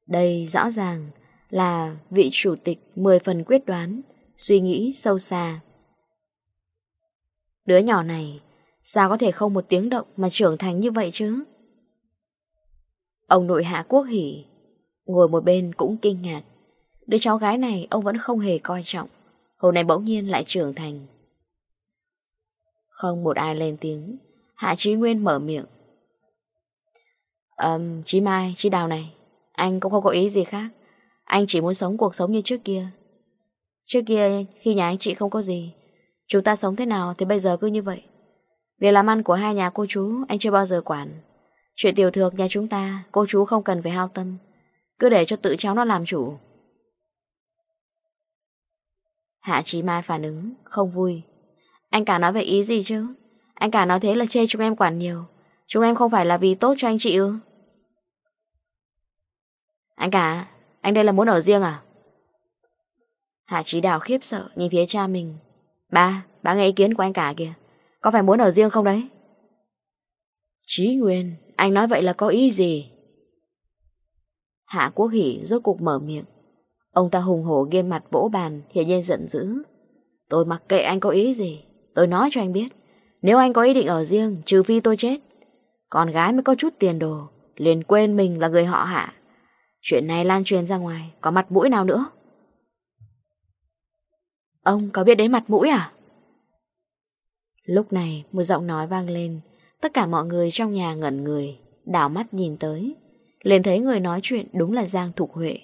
Đây rõ ràng là vị chủ tịch mười phần quyết đoán, suy nghĩ sâu xa. Đứa nhỏ này, sao có thể không một tiếng động mà trưởng thành như vậy chứ? Ông nội Hạ Quốc Hỷ Ngồi một bên cũng kinh ngạc. Đứa cháu gái này ông vẫn không hề coi trọng. Hôm nay bỗng nhiên lại trưởng thành. Không một ai lên tiếng. Hạ Trí Nguyên mở miệng. Ờm, um, Mai, Chí Đào này Anh cũng không có ý gì khác. Anh chỉ muốn sống cuộc sống như trước kia. Trước kia khi nhà anh chị không có gì Chúng ta sống thế nào thì bây giờ cứ như vậy. Việc làm ăn của hai nhà cô chú Anh chưa bao giờ quản. Chuyện tiểu thược nhà chúng ta Cô chú không cần phải hao tâm. Cứ để cho tự cháu nó làm chủ. Hạ Chí Mai phản ứng Không vui. Anh cả nói về ý gì chứ? Anh cả nói thế là chê chúng em quản nhiều. Chúng em không phải là vì tốt cho anh chị ư? Anh cả Anh đây là muốn ở riêng à? Hạ Chí Đào khiếp sợ Nhìn phía cha mình. Ba, ba nghe ý kiến của anh cả kìa. Có phải muốn ở riêng không đấy? Chí Nguyên anh nói vậy là có ý gì? Hạ Quốc Hỷ rốt cục mở miệng. Ông ta hùng hổ ghiêm mặt vỗ bàn, hiện nhiên giận dữ. Tôi mặc kệ anh có ý gì. Tôi nói cho anh biết. Nếu anh có ý định ở riêng, trừ phi tôi chết. Con gái mới có chút tiền đồ, liền quên mình là người họ hạ. Chuyện này lan truyền ra ngoài, có mặt mũi nào nữa? Ông có biết đến mặt mũi à? Lúc này, một giọng nói vang lên, Tất cả mọi người trong nhà ngẩn người, đảo mắt nhìn tới. Lên thấy người nói chuyện đúng là Giang Thục Huệ.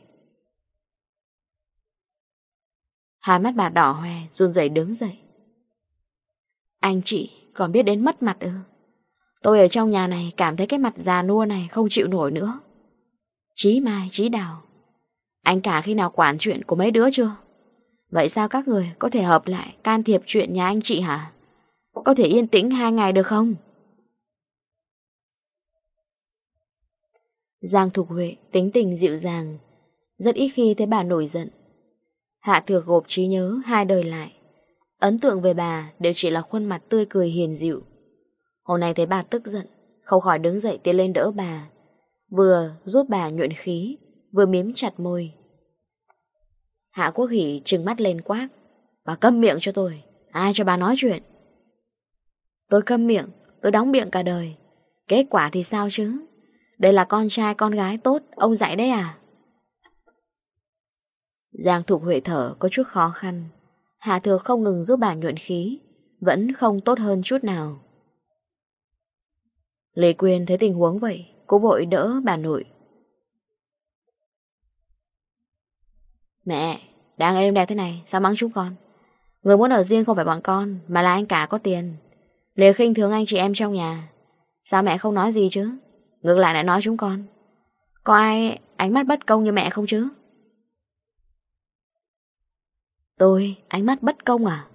Hai mắt bà đỏ hoe, run rẩy đứng dậy. Anh chị còn biết đến mất mặt ư? Tôi ở trong nhà này cảm thấy cái mặt già nua này không chịu nổi nữa. Chí Mai, Chí Đào, anh cả khi nào quản chuyện của mấy đứa chưa? Vậy sao các người có thể hợp lại can thiệp chuyện nhà anh chị hả? Có thể yên tĩnh hai ngày được không? Giang Thục Huệ tính tình dịu dàng, rất ít khi thấy bà nổi giận. Hạ Thược gộp trí nhớ hai đời lại. Ấn tượng về bà đều chỉ là khuôn mặt tươi cười hiền dịu. Hôm nay thấy bà tức giận, không khỏi đứng dậy tiến lên đỡ bà. Vừa giúp bà nhuận khí, vừa miếm chặt môi. Hạ Quốc Hỷ trừng mắt lên quát. Bà câm miệng cho tôi, ai cho bà nói chuyện? Tôi câm miệng, tôi đóng miệng cả đời. Kết quả thì sao chứ? Đây là con trai con gái tốt, Ông dạy đấy à? Giang Thục Huệ thở, có chút khó khăn. Hà Thừa không ngừng giúp bà nhuận khí, Vẫn không tốt hơn chút nào. Lê Quyên thấy tình huống vậy cố vội đỡ bà nội. Mẹ, Đang êm đẹp thế này, Sao mắng chúng con? Người muốn ở riêng không phải bọn con, Mà là anh cả có tiền. Lê khinh thường anh chị em trong nhà. Sao mẹ không nói gì chứ? Ngược lại lại nói chúng con, Có ai ánh mắt bất công như mẹ không chứ? Tôi, ánh mắt bất công à?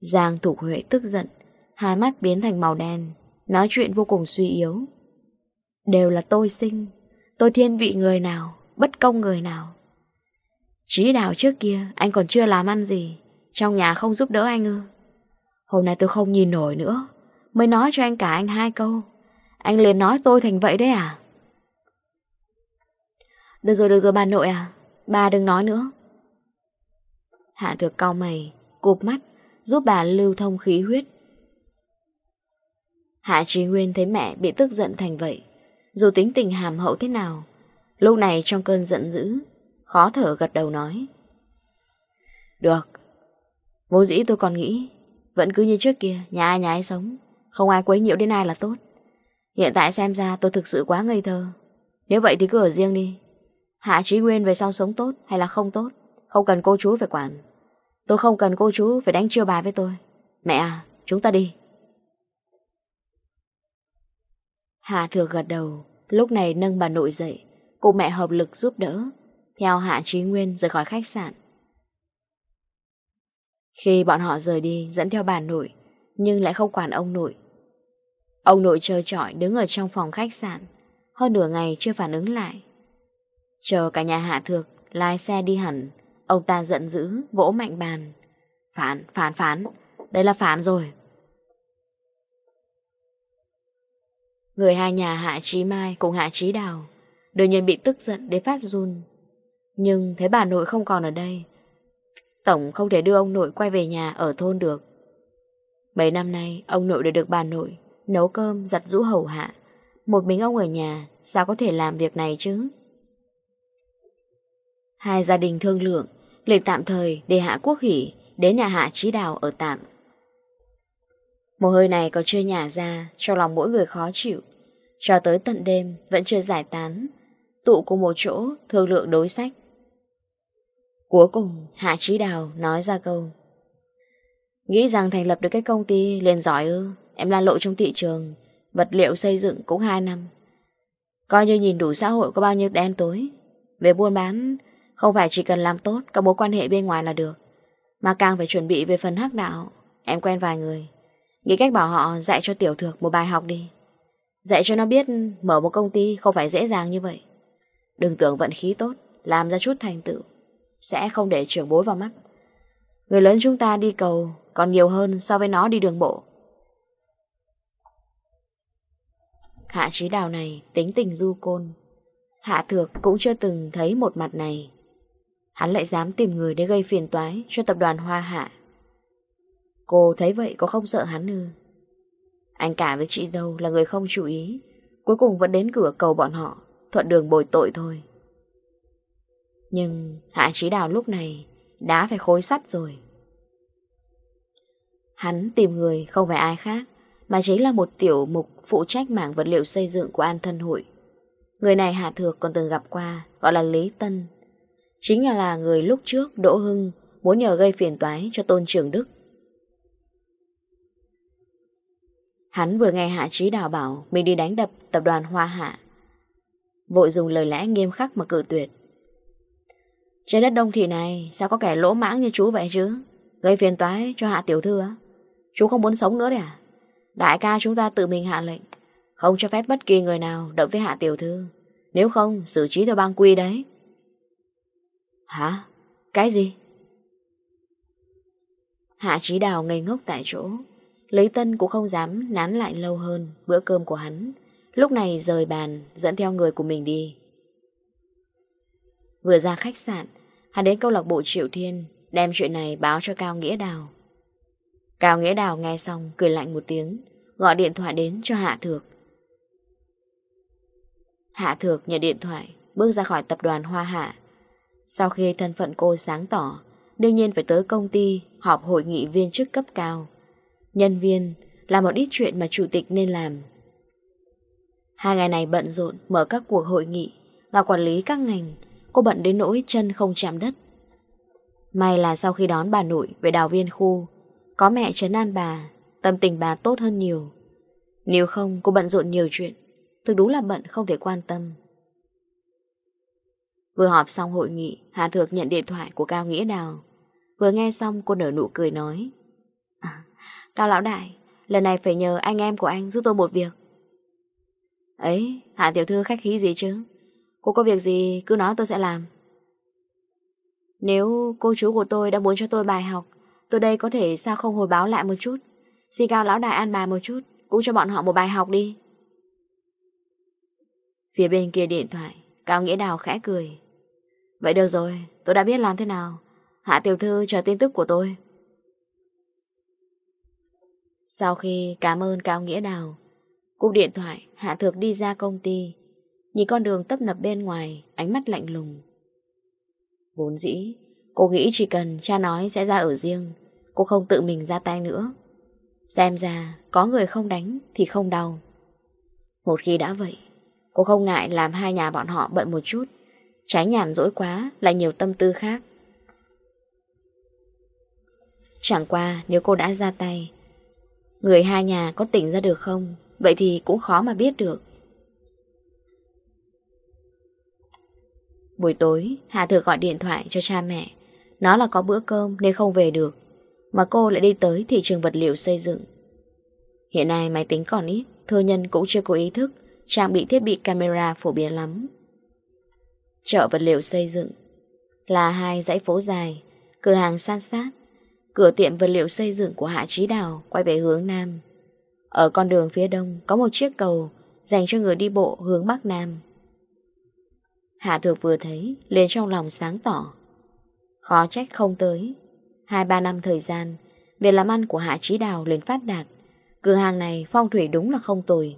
Giang Thục Huệ tức giận, Hai mắt biến thành màu đen, Nói chuyện vô cùng suy yếu. Đều là tôi sinh, Tôi thiên vị người nào, Bất công người nào? Chí đào trước kia, anh còn chưa làm ăn gì, Trong nhà không giúp đỡ anh ư? Hôm nay tôi không nhìn nổi nữa, Mới nói cho anh cả anh hai câu. Anh liền nói tôi thành vậy đấy à? Được rồi, được rồi bà nội à. Bà đừng nói nữa. Hạ thược cau mày, cụp mắt, giúp bà lưu thông khí huyết. Hạ Trí Nguyên thấy mẹ bị tức giận thành vậy. Dù tính tình hàm hậu thế nào, lúc này trong cơn giận dữ, khó thở gật đầu nói. Được. Vô dĩ tôi còn nghĩ, vẫn cứ như trước kia, nhà ai nhà ai sống, không ai quấy nhiễu đến ai là tốt. Hiện tại xem ra tôi thực sự quá ngây thơ. Nếu vậy thì cứ ở riêng đi. Hạ Trí Nguyên về sau sống tốt hay là không tốt, Không cần cô chú phải quản. Tôi không cần cô chú phải đánh chiêu bài với tôi. Mẹ à chúng ta đi. Hạ thừa gật đầu, Lúc này nâng bà nội dậy, Cùng mẹ hợp lực giúp đỡ, Theo Hạ Trí Nguyên rời khỏi khách sạn. Khi bọn họ rời đi dẫn theo bà nội, Nhưng lại không quản ông nội Ông nội chờ trọi đứng ở trong phòng khách sạn. Hơn nửa ngày chưa phản ứng lại. Chờ cả nhà hạ thược Lái xe đi hẳn. Ông ta giận dữ vỗ mạnh bàn. Phản, phản, phản Đây là phản rồi. Người hai nhà Hạ Trí Mai cùng Hạ Trí Đào Đương nhiên bị tức giận đến phát run. Nhưng thấy bà nội không còn ở đây Tổng không thể đưa ông nội quay về nhà ở thôn được. Mấy năm nay ông nội đều được bà nội nấu cơm, giặt rũ hầu hạ. Một mình ông ở nhà, sao có thể làm việc này chứ? Hai gia đình thương lượng, liền tạm thời để Hạ Quốc Hỷ đến nhà Hạ Trí Đào ở tạm. Mồ hơi này còn chưa nhả ra, cho lòng mỗi người khó chịu. Cho tới tận đêm vẫn chưa giải tán, tụ cùng một chỗ thương lượng đối sách. Cuối cùng, Hạ Trí Đào nói ra câu. Nghĩ rằng thành lập được cái công ty liền giỏi ư. Em lan lộ trong thị trường, Vật liệu xây dựng cũng 2 năm. Coi như nhìn đủ xã hội có bao nhiêu đen tối. Về buôn bán, Không phải chỉ cần làm tốt, Các mối quan hệ bên ngoài là được. Mà càng phải chuẩn bị về phần hắc đạo, Em quen vài người. Nghĩ cách bảo họ dạy cho tiểu thược một bài học đi. Dạy cho nó biết mở một công ty không phải dễ dàng như vậy. Đừng tưởng vận khí tốt, Làm ra chút thành tựu, Sẽ không để trưởng bối vào mắt. Người lớn chúng ta đi cầu Còn nhiều hơn so với nó đi đường bộ. Hạ trí đào này tính tình du côn. Hạ thược cũng chưa từng thấy một mặt này. Hắn lại dám tìm người để gây phiền toái cho tập đoàn Hoa Hạ. Cô thấy vậy có không sợ hắn ư? Anh cả với chị dâu là người không chú ý. Cuối cùng vẫn đến cửa cầu bọn họ, thuận đường bồi tội thôi. Nhưng Hạ trí đào lúc này đã phải khối sắt rồi. Hắn tìm người không phải ai khác mà chính là một tiểu mục phụ trách mảng vật liệu xây dựng của An Thân Hội. Người này hạ Thược còn từng gặp qua, gọi là Lý Tân. Chính là người lúc trước Đỗ Hưng muốn nhờ gây phiền toái cho Tôn Trường Đức. Hắn vừa nghe Hạ Trí Đào bảo mình đi đánh đập tập đoàn Hoa Hạ. Vội dùng lời lẽ nghiêm khắc mà cử tuyệt. Trên đất đông thị này sao có kẻ lỗ mãng như chú vậy chứ? Gây phiền toái cho Hạ Tiểu Thư á? Chú không muốn sống nữa đấy à? Đại ca chúng ta tự mình hạ lệnh. Không cho phép bất kỳ người nào động tới hạ tiểu thư. Nếu không, xử trí theo bang quy đấy. Hả? Cái gì? Hạ trí đào ngây ngốc tại chỗ. Lấy tân cũng không dám nán lại lâu hơn bữa cơm của hắn. Lúc này rời bàn, dẫn theo người của mình đi. Vừa ra khách sạn, Hắn đến câu lạc bộ Triệu Thiên, Đem chuyện này báo cho Cao Nghĩa Đào. Cao Nghĩa Đào nghe xong cười lạnh một tiếng, gọi điện thoại đến cho Hạ Thược. Hạ Thược nhận điện thoại, bước ra khỏi tập đoàn Hoa Hạ. Sau khi thân phận cô sáng tỏ, đương nhiên phải tới công ty họp hội nghị viên chức cấp cao. Nhân viên là một ít chuyện mà chủ tịch nên làm. Hai ngày này bận rộn mở các cuộc hội nghị và quản lý các ngành, cô bận đến nỗi chân không chạm đất. May là sau khi đón bà nội về đào viên khu, có mẹ trấn an bà Tâm tình bà tốt hơn nhiều. Nếu không cô bận rộn nhiều chuyện Thực đúng là bận không thể quan tâm. Vừa họp xong hội nghị hà Thược nhận điện thoại của Cao Nghĩa Đào. Vừa nghe xong cô nở nụ cười nói à, Cao Lão Đại Lần này phải nhờ anh em của anh giúp tôi một việc. Ấy Hạ Tiểu Thư khách khí gì chứ? Cô có việc gì cứ nói tôi sẽ làm. Nếu cô chú của tôi đã muốn cho tôi bài học Tôi đây có thể sao không hồi báo lại một chút? Xin cao lão đại an bài một chút, Cũng cho bọn họ một bài học đi. Phía bên kia điện thoại, Cao Nghĩa Đào khẽ cười. Vậy được rồi, tôi đã biết làm thế nào. Hạ tiểu thư chờ tin tức của tôi. Sau khi cảm ơn Cao Nghĩa Đào Cúp điện thoại Hạ Thược đi ra công ty. Nhìn con đường tấp nập bên ngoài, Ánh mắt lạnh lùng. Vốn dĩ Cô nghĩ chỉ cần cha nói sẽ ra ở riêng, cô không tự mình ra tay nữa. Xem ra, có người không đánh thì không đau. Một khi đã vậy, cô không ngại làm hai nhà bọn họ bận một chút, tránh nhàn dỗi quá lại nhiều tâm tư khác. Chẳng qua nếu cô đã ra tay, người hai nhà có tỉnh ra được không, vậy thì cũng khó mà biết được. Buổi tối, Hà Thừa gọi điện thoại cho cha mẹ, nó là có bữa cơm nên không về được, Mà cô lại đi tới thị trường vật liệu xây dựng. Hiện nay máy tính còn ít Thư nhân cũng chưa có ý thức Trang bị thiết bị camera phổ biến lắm. Chợ vật liệu xây dựng Là hai dãy phố dài, Cửa hàng san sát. Cửa tiệm vật liệu xây dựng của Hạ Trí Đào Quay về hướng Nam. Ở con đường phía đông có một chiếc cầu Dành cho người đi bộ hướng Bắc Nam. Hạ Thược vừa thấy, liền trong lòng sáng tỏ. Khó trách không tới. Hai ba năm thời gian, việc làm ăn của Hạ Trí Đào lên phát đạt. Cửa hàng này phong thủy đúng là không tồi.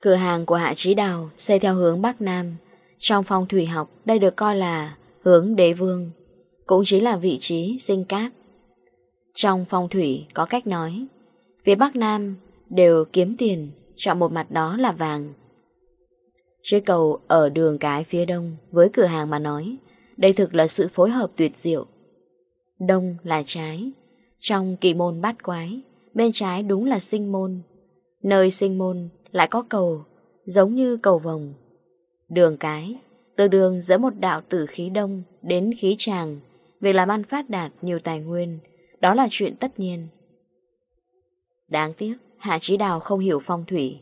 Cửa hàng của Hạ Trí Đào xây theo hướng Bắc Nam. Trong phong thủy học, đây được coi là hướng đế vương. Cũng chính là vị trí sinh cát. Trong phong thủy có cách nói, phía Bắc Nam đều kiếm tiền, chọn một mặt đó là vàng. Chiếc cầu ở đường cái phía đông với cửa hàng mà nói đây thực là sự phối hợp tuyệt diệu. Đông là trái. Trong kỳ môn bát quái, bên trái đúng là sinh môn. Nơi sinh môn lại có cầu, giống như cầu vồng. Đường cái, từ đường dẫn một đạo tử khí đông đến khí tràng, việc làm ăn phát đạt nhiều tài nguyên, đó là chuyện tất nhiên. Đáng tiếc, Hạ Trí Đào không hiểu phong thủy.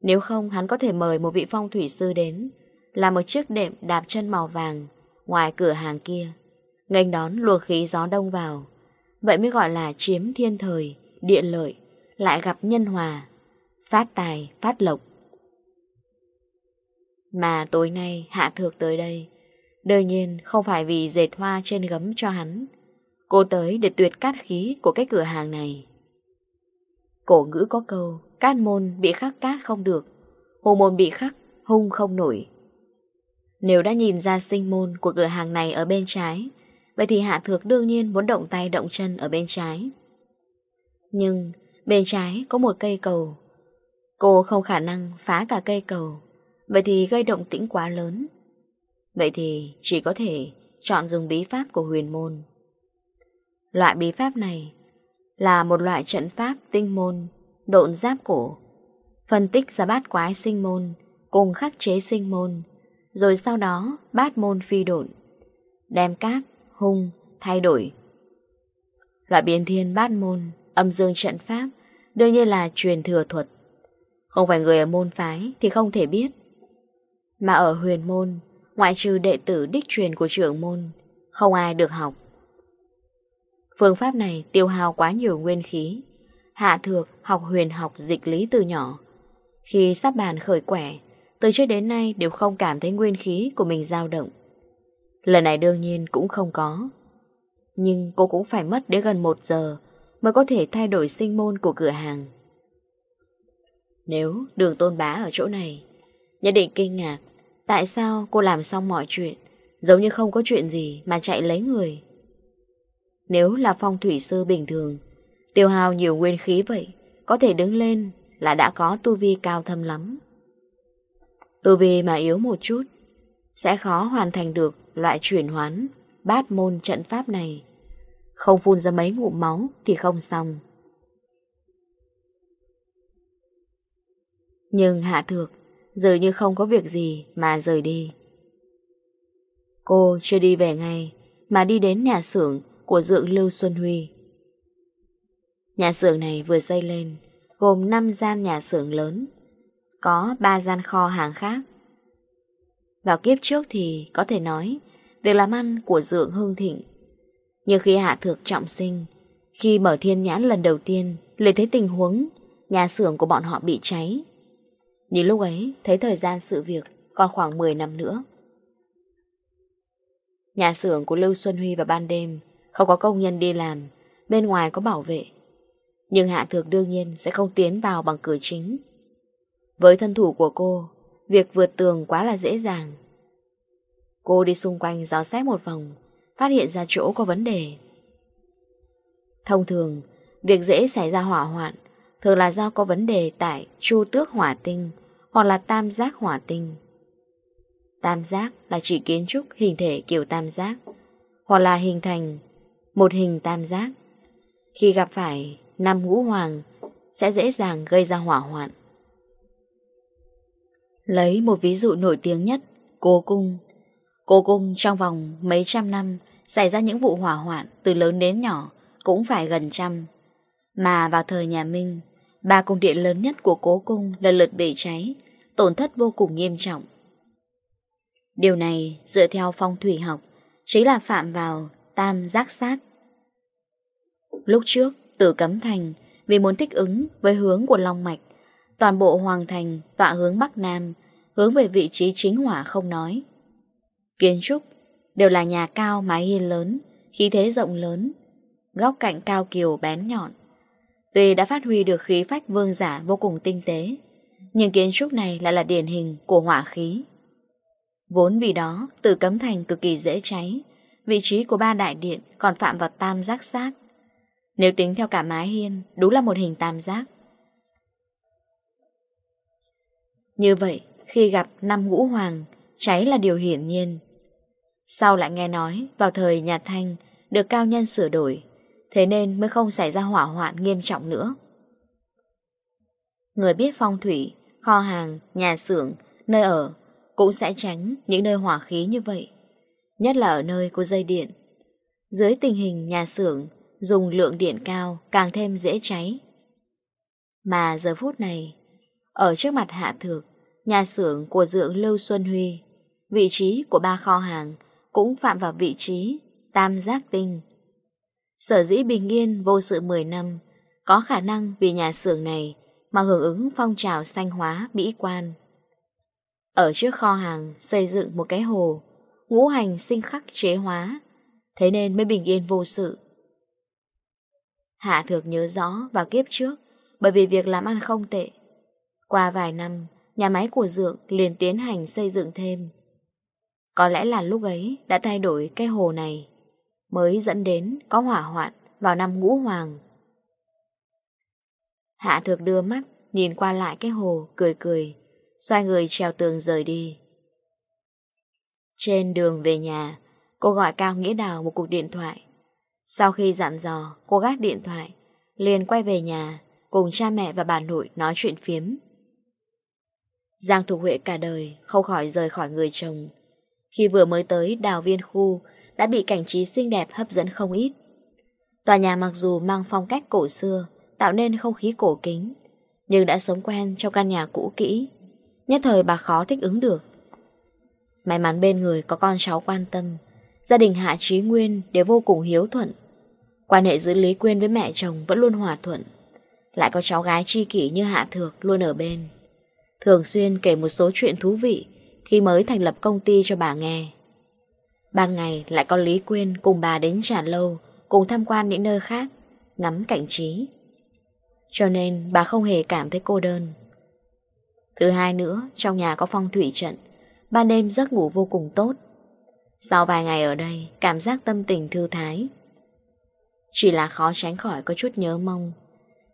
Nếu không, hắn có thể mời một vị phong thủy sư đến, là một chiếc đệm đạp chân màu vàng, Ngoài cửa hàng kia. Nghênh đón lùa khí gió đông vào. Vậy mới gọi là chiếm thiên thời, Địa lợi, Lại gặp nhân hòa. Phát tài, phát lộc. Mà tối nay, Hạ Thược tới đây. Đương nhiên, không phải vì dệt hoa trên gấm cho hắn. Cô tới để tuyệt cát khí Của cái cửa hàng này. Cổ ngữ có câu, Cát môn bị khắc cát không được. Hồ môn bị khắc, hung không nổi. Nếu đã nhìn ra sinh môn của cửa hàng này ở bên trái, vậy thì Hạ Thược đương nhiên muốn động tay động chân ở bên trái. Nhưng bên trái có một cây cầu. Cô không khả năng phá cả cây cầu, vậy thì gây động tĩnh quá lớn. Vậy thì chỉ có thể chọn dùng bí pháp của huyền môn. Loại bí pháp này là một loại trận pháp tinh môn, độn giáp cổ, phân tích ra bát quái sinh môn, cùng khắc chế sinh môn, rồi sau đó bát môn phi độn Đem cát, hung, thay đổi. Loại biến thiên bát môn Âm dương trận pháp Đương nhiên là truyền thừa thuật. Không phải người ở môn phái thì không thể biết. Mà ở huyền môn Ngoại trừ đệ tử đích truyền của trưởng môn Không ai được học. Phương pháp này tiêu hao quá nhiều nguyên khí Hạ thược học huyền học dịch lý từ nhỏ. Khi sắp bàn khởi quẻ từ trước đến nay đều không cảm thấy nguyên khí của mình dao động. Lần này đương nhiên cũng không có. Nhưng cô cũng phải mất đến gần một giờ mới có thể thay đổi sinh môn của cửa hàng. Nếu đường tôn bá ở chỗ này, nhất định kinh ngạc. Tại sao cô làm xong mọi chuyện, giống như không có chuyện gì mà chạy lấy người? Nếu là phong thủy sư bình thường, tiêu hào nhiều nguyên khí vậy, có thể đứng lên là đã có tu vi cao thâm lắm. Tử vi mà yếu một chút, sẽ khó hoàn thành được loại chuyển hoán bát môn trận pháp này. Không phun ra mấy ngụm máu thì không xong. Nhưng Hạ Thược dường như không có việc gì mà rời đi. Cô chưa đi về ngay mà đi đến nhà xưởng của dượng Lưu Xuân Huy. Nhà xưởng này vừa xây lên, gồm 5 gian nhà xưởng lớn có ba gian kho hàng khác. Vào kiếp trước thì có thể nói việc làm ăn của dưỡng hương thịnh. Nhưng khi Hạ Thược trọng sinh, khi mở thiên nhãn lần đầu tiên, lại thấy tình huống nhà xưởng của bọn họ bị cháy. Nhưng lúc ấy thấy thời gian sự việc còn khoảng 10 năm nữa. Nhà xưởng của Lưu Xuân Huy vào ban đêm không có công nhân đi làm, bên ngoài có bảo vệ. Nhưng Hạ Thược đương nhiên sẽ không tiến vào bằng cửa chính. Với thân thủ của cô, việc vượt tường quá là dễ dàng. Cô đi xung quanh gió xét một vòng, phát hiện ra chỗ có vấn đề. Thông thường, việc dễ xảy ra hỏa hoạn thường là do có vấn đề tại chu tước hỏa tinh hoặc là tam giác hỏa tinh. Tam giác là chỉ kiến trúc hình thể kiểu tam giác hoặc là hình thành một hình tam giác. Khi gặp phải năm ngũ hoàng sẽ dễ dàng gây ra hỏa hoạn. Lấy một ví dụ nổi tiếng nhất, Cố Cung. Cố Cung trong vòng mấy trăm năm xảy ra những vụ hỏa hoạn từ lớn đến nhỏ cũng phải gần trăm. Mà vào thời nhà Minh, ba cung điện lớn nhất của Cố Cung lần lượt bị cháy, tổn thất vô cùng nghiêm trọng. Điều này dựa theo phong thủy học chính là phạm vào tam giác sát. Lúc trước, Tử Cấm Thành vì muốn thích ứng với hướng của Long Mạch Toàn bộ hoàng thành tọa hướng Bắc Nam, hướng về vị trí chính hỏa không nói. Kiến trúc đều là nhà cao mái hiên lớn, khí thế rộng lớn, góc cạnh cao kiều bén nhọn. Tuy đã phát huy được khí phách vương giả vô cùng tinh tế, nhưng kiến trúc này lại là điển hình của hỏa khí. Vốn vì đó, từ cấm thành cực kỳ dễ cháy, vị trí của ba đại điện còn phạm vào tam giác sát. Nếu tính theo cả mái hiên, đúng là một hình tam giác. Như vậy, khi gặp năm ngũ hoàng, cháy là điều hiển nhiên. Sau lại nghe nói, vào thời nhà Thanh, được cao nhân sửa đổi, thế nên mới không xảy ra hỏa hoạn nghiêm trọng nữa. Người biết phong thủy, kho hàng, nhà xưởng, nơi ở, cũng sẽ tránh những nơi hỏa khí như vậy. Nhất là ở nơi có dây điện. Dưới tình hình nhà xưởng, dùng lượng điện cao càng thêm dễ cháy. Mà giờ phút này, ở trước mặt Hạ Thược, nhà xưởng của dưỡng Lưu Xuân Huy, vị trí của ba kho hàng cũng phạm vào vị trí tam giác tinh. Sở dĩ bình yên vô sự 10 năm, có khả năng vì nhà xưởng này mà hưởng ứng phong trào xanh hóa mỹ quan. Ở trước kho hàng xây dựng một cái hồ, ngũ hành sinh khắc chế hóa, thế nên mới bình yên vô sự. Hạ Thược nhớ rõ vào kiếp trước, bởi vì việc làm ăn không tệ, qua vài năm, nhà máy của Dượng liền tiến hành xây dựng thêm. Có lẽ là lúc ấy đã thay đổi cái hồ này, mới dẫn đến có hỏa hoạn vào năm ngũ hoàng. Hạ thược đưa mắt, nhìn qua lại cái hồ, cười cười, xoay người treo tường rời đi. Trên đường về nhà, cô gọi Cao Nghĩa Đào một cuộc điện thoại. Sau khi dặn dò, cô gác điện thoại, liền quay về nhà, cùng cha mẹ và bà nội nói chuyện phiếm. Giang Thủ Huệ cả đời không khỏi rời khỏi người chồng. Khi vừa mới tới đào viên khu đã bị cảnh trí xinh đẹp hấp dẫn không ít. Tòa nhà mặc dù mang phong cách cổ xưa, tạo nên không khí cổ kính, nhưng đã sống quen trong căn nhà cũ kỹ. Nhất thời bà khó thích ứng được. May mắn bên người có con cháu quan tâm, gia đình Hạ Trí Nguyên đều vô cùng hiếu thuận. Quan hệ giữa Lý Quyên với mẹ chồng vẫn luôn hòa thuận. Lại có cháu gái tri kỷ như Hạ Thược luôn ở bên thường xuyên kể một số chuyện thú vị khi mới thành lập công ty cho bà nghe. Ban ngày lại có Lý Quyên cùng bà đến trà lâu, cùng tham quan những nơi khác, ngắm cảnh trí. Cho nên bà không hề cảm thấy cô đơn. Thứ hai nữa, trong nhà có phong thủy trận, ban đêm giấc ngủ vô cùng tốt. Sau vài ngày ở đây, cảm giác tâm tình thư thái. Chỉ là khó tránh khỏi có chút nhớ mong.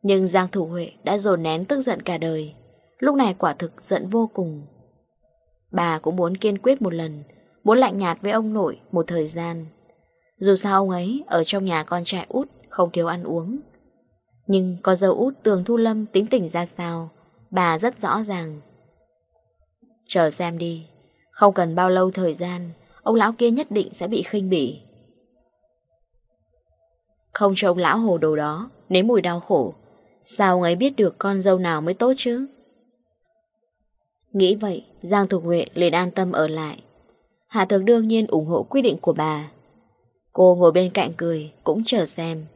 Nhưng Giang Thủ Huệ đã dồn nén tức giận cả đời. Lúc này quả thực giận vô cùng. Bà cũng muốn kiên quyết một lần, Muốn lạnh nhạt với ông nội một thời gian. Dù sao ông ấy Ở trong nhà con trai út Không thiếu ăn uống. Nhưng có dâu út tường thu lâm tính tình ra sao, Bà rất rõ ràng. Chờ xem đi, Không cần bao lâu thời gian, Ông lão kia nhất định sẽ bị khinh bỉ. Không cho ông lão hồ đồ đó, Nếm mùi đau khổ. Sao ông ấy biết được con dâu nào mới tốt chứ? Nghĩ vậy, Giang Thục Huệ liền an tâm ở lại. Hạ Thược đương nhiên ủng hộ quyết định của bà. Cô ngồi bên cạnh cười, cũng chờ xem.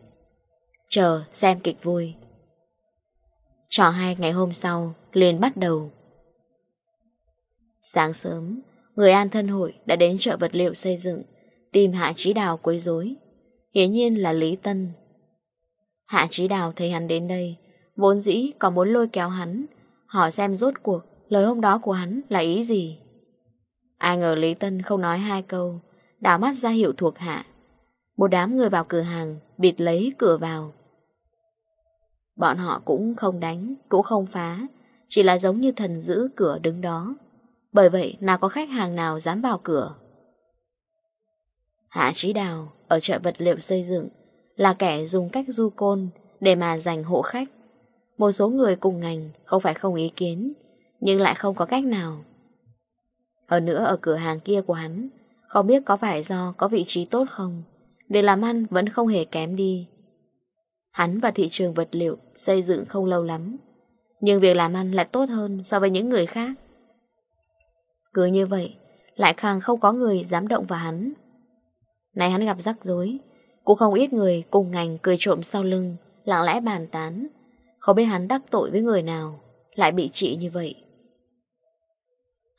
Chờ xem kịch vui. Trò hai ngày hôm sau, liền bắt đầu. Sáng sớm, người an thân hội đã đến chợ vật liệu xây dựng, tìm Hạ Trí Đào quấy rối Hiển nhiên là Lý Tân. Hạ Trí Đào thấy hắn đến đây, vốn dĩ còn muốn lôi kéo hắn, hỏi xem rốt cuộc Lời hôm đó của hắn là ý gì? Ai ngờ Lý Tân không nói hai câu, đảo mắt ra hiệu thuộc hạ. Một đám người vào cửa hàng, bịt lấy cửa vào. Bọn họ cũng không đánh, cũng không phá, chỉ là giống như thần giữ cửa đứng đó. Bởi vậy nào có khách hàng nào dám vào cửa. Hạ Trí Đào ở chợ vật liệu xây dựng là kẻ dùng cách du côn để mà giành hộ khách. Một số người cùng ngành không phải không ý kiến nhưng lại không có cách nào. Ở nữa, ở cửa hàng kia của hắn, Không biết có phải do có vị trí tốt không, Việc làm ăn vẫn không hề kém đi. Hắn và thị trường vật liệu Xây dựng không lâu lắm, Nhưng việc làm ăn lại tốt hơn so với những người khác. Cứ như vậy, Lại càng không có người dám động vào hắn. Này hắn gặp rắc rối, Cũng không ít người cùng ngành cười trộm sau lưng, Lặng lẽ bàn tán. Không biết hắn đắc tội với người nào, Lại bị trị như vậy.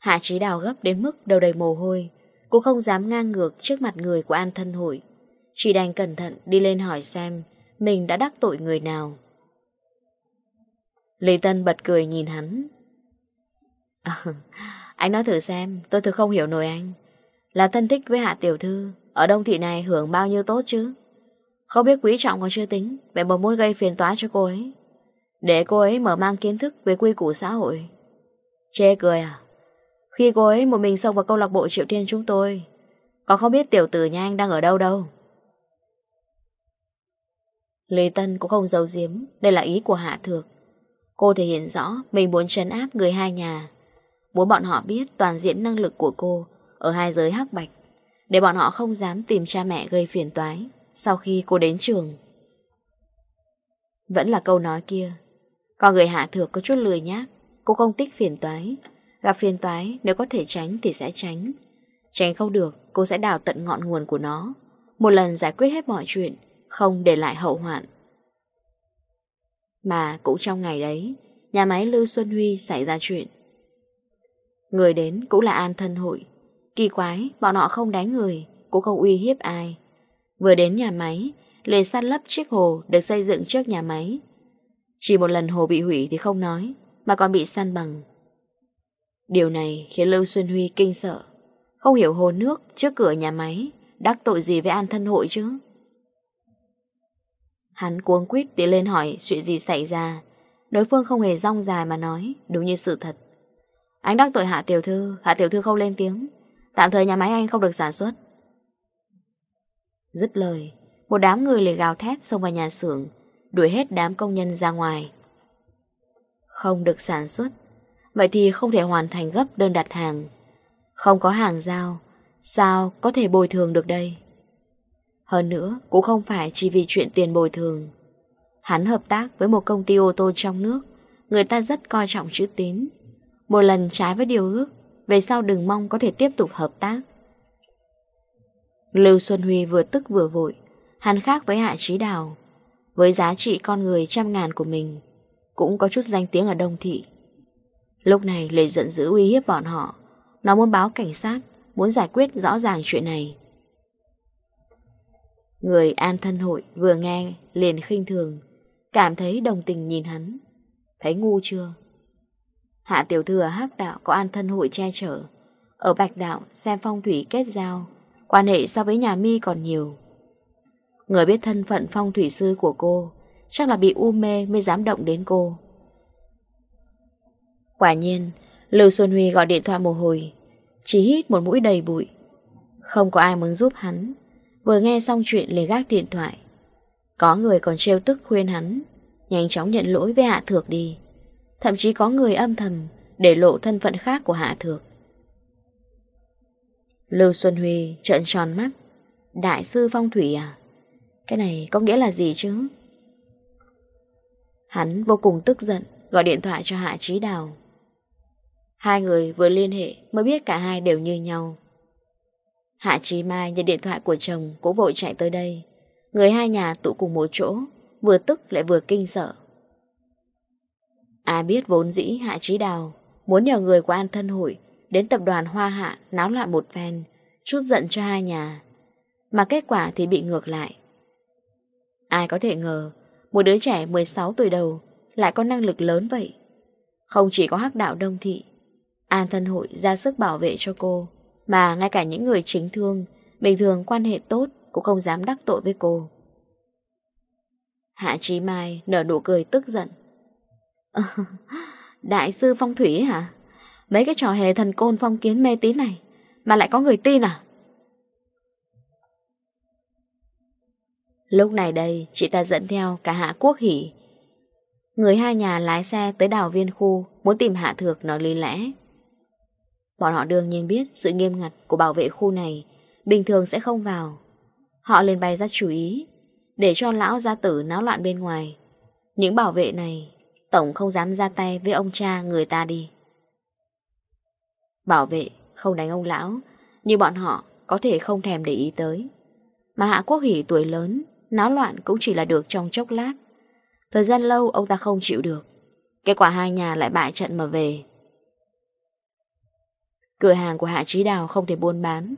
Hạ trí đào gấp đến mức đầu đầy mồ hôi, cô không dám ngang ngược trước mặt người của An Thân Hội. Chỉ đành cẩn thận đi lên hỏi xem mình đã đắc tội người nào. Lê Tân bật cười nhìn hắn. <laughs> Anh nói thử xem, tôi thực không hiểu nổi anh. Là thân thích với Hạ Tiểu Thư, ở đông thị này hưởng bao nhiêu tốt chứ? Không biết quý trọng còn chưa tính, vậy mà muốn gây phiền toái cho cô ấy. Để cô ấy mở mang kiến thức về quy củ xã hội. Chê cười à? Khi cô ấy một mình xông vào câu lạc bộ Triệu Thiên chúng tôi Còn không biết tiểu tử nhà anh đang ở đâu đâu. Lê Tân cũng không giấu giếm, Đây là ý của Hạ Thược. Cô thể hiện rõ mình muốn trấn áp người hai nhà, Muốn bọn họ biết toàn diện năng lực của cô Ở hai giới hắc bạch, Để bọn họ không dám tìm cha mẹ gây phiền toái Sau khi cô đến trường. Vẫn là câu nói kia Con người Hạ Thược có chút lười nhát Cô không tích phiền toái. Gặp phiền toái, nếu có thể tránh thì sẽ tránh. Tránh không được, cô sẽ đào tận ngọn nguồn của nó. Một lần giải quyết hết mọi chuyện, Không để lại hậu hoạn. Mà cũng trong ngày đấy, Nhà máy lư Xuân Huy xảy ra chuyện. Người đến cũng là an thân hội. Kỳ quái, bọn họ không đánh người, Cũng không uy hiếp ai. Vừa đến nhà máy, liền sát lấp chiếc hồ được xây dựng trước nhà máy. Chỉ một lần hồ bị hủy thì không nói, Mà còn bị san bằng. Điều này khiến Lưu Xuân Huy kinh sợ. Không hiểu hồ nước trước cửa nhà máy đắc tội gì với an thân hội chứ. Hắn cuống quýt tiến lên hỏi chuyện gì xảy ra. Đối phương không hề rong dài mà nói, đúng như sự thật. Anh đắc tội hạ tiểu thư, hạ tiểu thư không lên tiếng. Tạm thời nhà máy anh không được sản xuất. Dứt lời, một đám người liền gào thét xông vào nhà xưởng, đuổi hết đám công nhân ra ngoài. Không được sản xuất. Vậy thì không thể hoàn thành gấp đơn đặt hàng. Không có hàng giao, Sao có thể bồi thường được đây? Hơn nữa, Cũng không phải chỉ vì chuyện tiền bồi thường. Hắn hợp tác với một công ty ô tô trong nước, Người ta rất coi trọng chữ tín. Một lần trái với điều ước, Về sau đừng mong có thể tiếp tục hợp tác. Lưu Xuân Huy vừa tức vừa vội, Hắn khác với Hạ Trí Đào. Với giá trị con người trăm ngàn của mình, Cũng có chút danh tiếng ở Đông Thị. Lúc này Lê giận dữ uy hiếp bọn họ. Nó muốn báo cảnh sát, Muốn giải quyết rõ ràng chuyện này. Người an thân hội vừa nghe liền khinh thường, Cảm thấy đồng tình nhìn hắn. Thấy ngu chưa? Hạ tiểu thừa hắc đạo có an thân hội che chở. Ở bạch đạo xem phong thủy kết giao, Quan hệ so với nhà mi còn nhiều. Người biết thân phận phong thủy sư của cô, Chắc là bị u mê mới dám động đến cô. Quả nhiên, Lưu Xuân Huy gọi điện thoại mồ hồi, chỉ hít một mũi đầy bụi. Không có ai muốn giúp hắn, vừa nghe xong chuyện liền gác điện thoại. Có người còn trêu tức khuyên hắn, nhanh chóng nhận lỗi với Hạ Thược đi. Thậm chí có người âm thầm để lộ thân phận khác của Hạ Thược. Lưu Xuân Huy trợn tròn mắt, đại sư phong thủy à? Cái này có nghĩa là gì chứ? Hắn vô cùng tức giận, gọi điện thoại cho Hạ Trí Đào. Hai người vừa liên hệ mới biết cả hai đều như nhau. Hạ Chí Mai nhận điện thoại của chồng cũng vội chạy tới đây. Người hai nhà tụ cùng một chỗ, vừa tức lại vừa kinh sợ. Ai biết vốn dĩ Hạ Chí Đào muốn nhờ người của An Thân Hủi đến tập đoàn Hoa Hạ náo loạn một phen, chút giận cho hai nhà. Mà kết quả thì bị ngược lại. Ai có thể ngờ, một đứa trẻ 16 tuổi đầu lại có năng lực lớn vậy. Không chỉ có hắc đạo đông thị, An thân hội ra sức bảo vệ cho cô, Mà ngay cả những người chính thương, Bình thường quan hệ tốt Cũng không dám đắc tội với cô. Hạ Trí Mai nở nụ cười tức giận. <laughs> Đại sư phong thủy hả? Mấy cái trò hề thần côn phong kiến mê tín này, Mà lại có người tin à? Lúc này đây, Chị ta dẫn theo cả Hạ Quốc Hỷ. Người hai nhà lái xe tới đảo viên khu Muốn tìm Hạ Thược nói lý lẽ. Bọn họ đương nhiên biết sự nghiêm ngặt của bảo vệ khu này Bình thường sẽ không vào. Họ lên bay ra chú ý, Để cho lão gia tử náo loạn bên ngoài. Những bảo vệ này, Tổng không dám ra tay với ông cha người ta đi. Bảo vệ không đánh ông lão Như bọn họ có thể không thèm để ý tới. Mà Hạ Quốc Hỷ tuổi lớn, Náo loạn cũng chỉ là được trong chốc lát. Thời gian lâu, ông ta không chịu được. Kết quả hai nhà lại bại trận mà về. Cửa hàng của Hạ Trí Đào không thể buôn bán.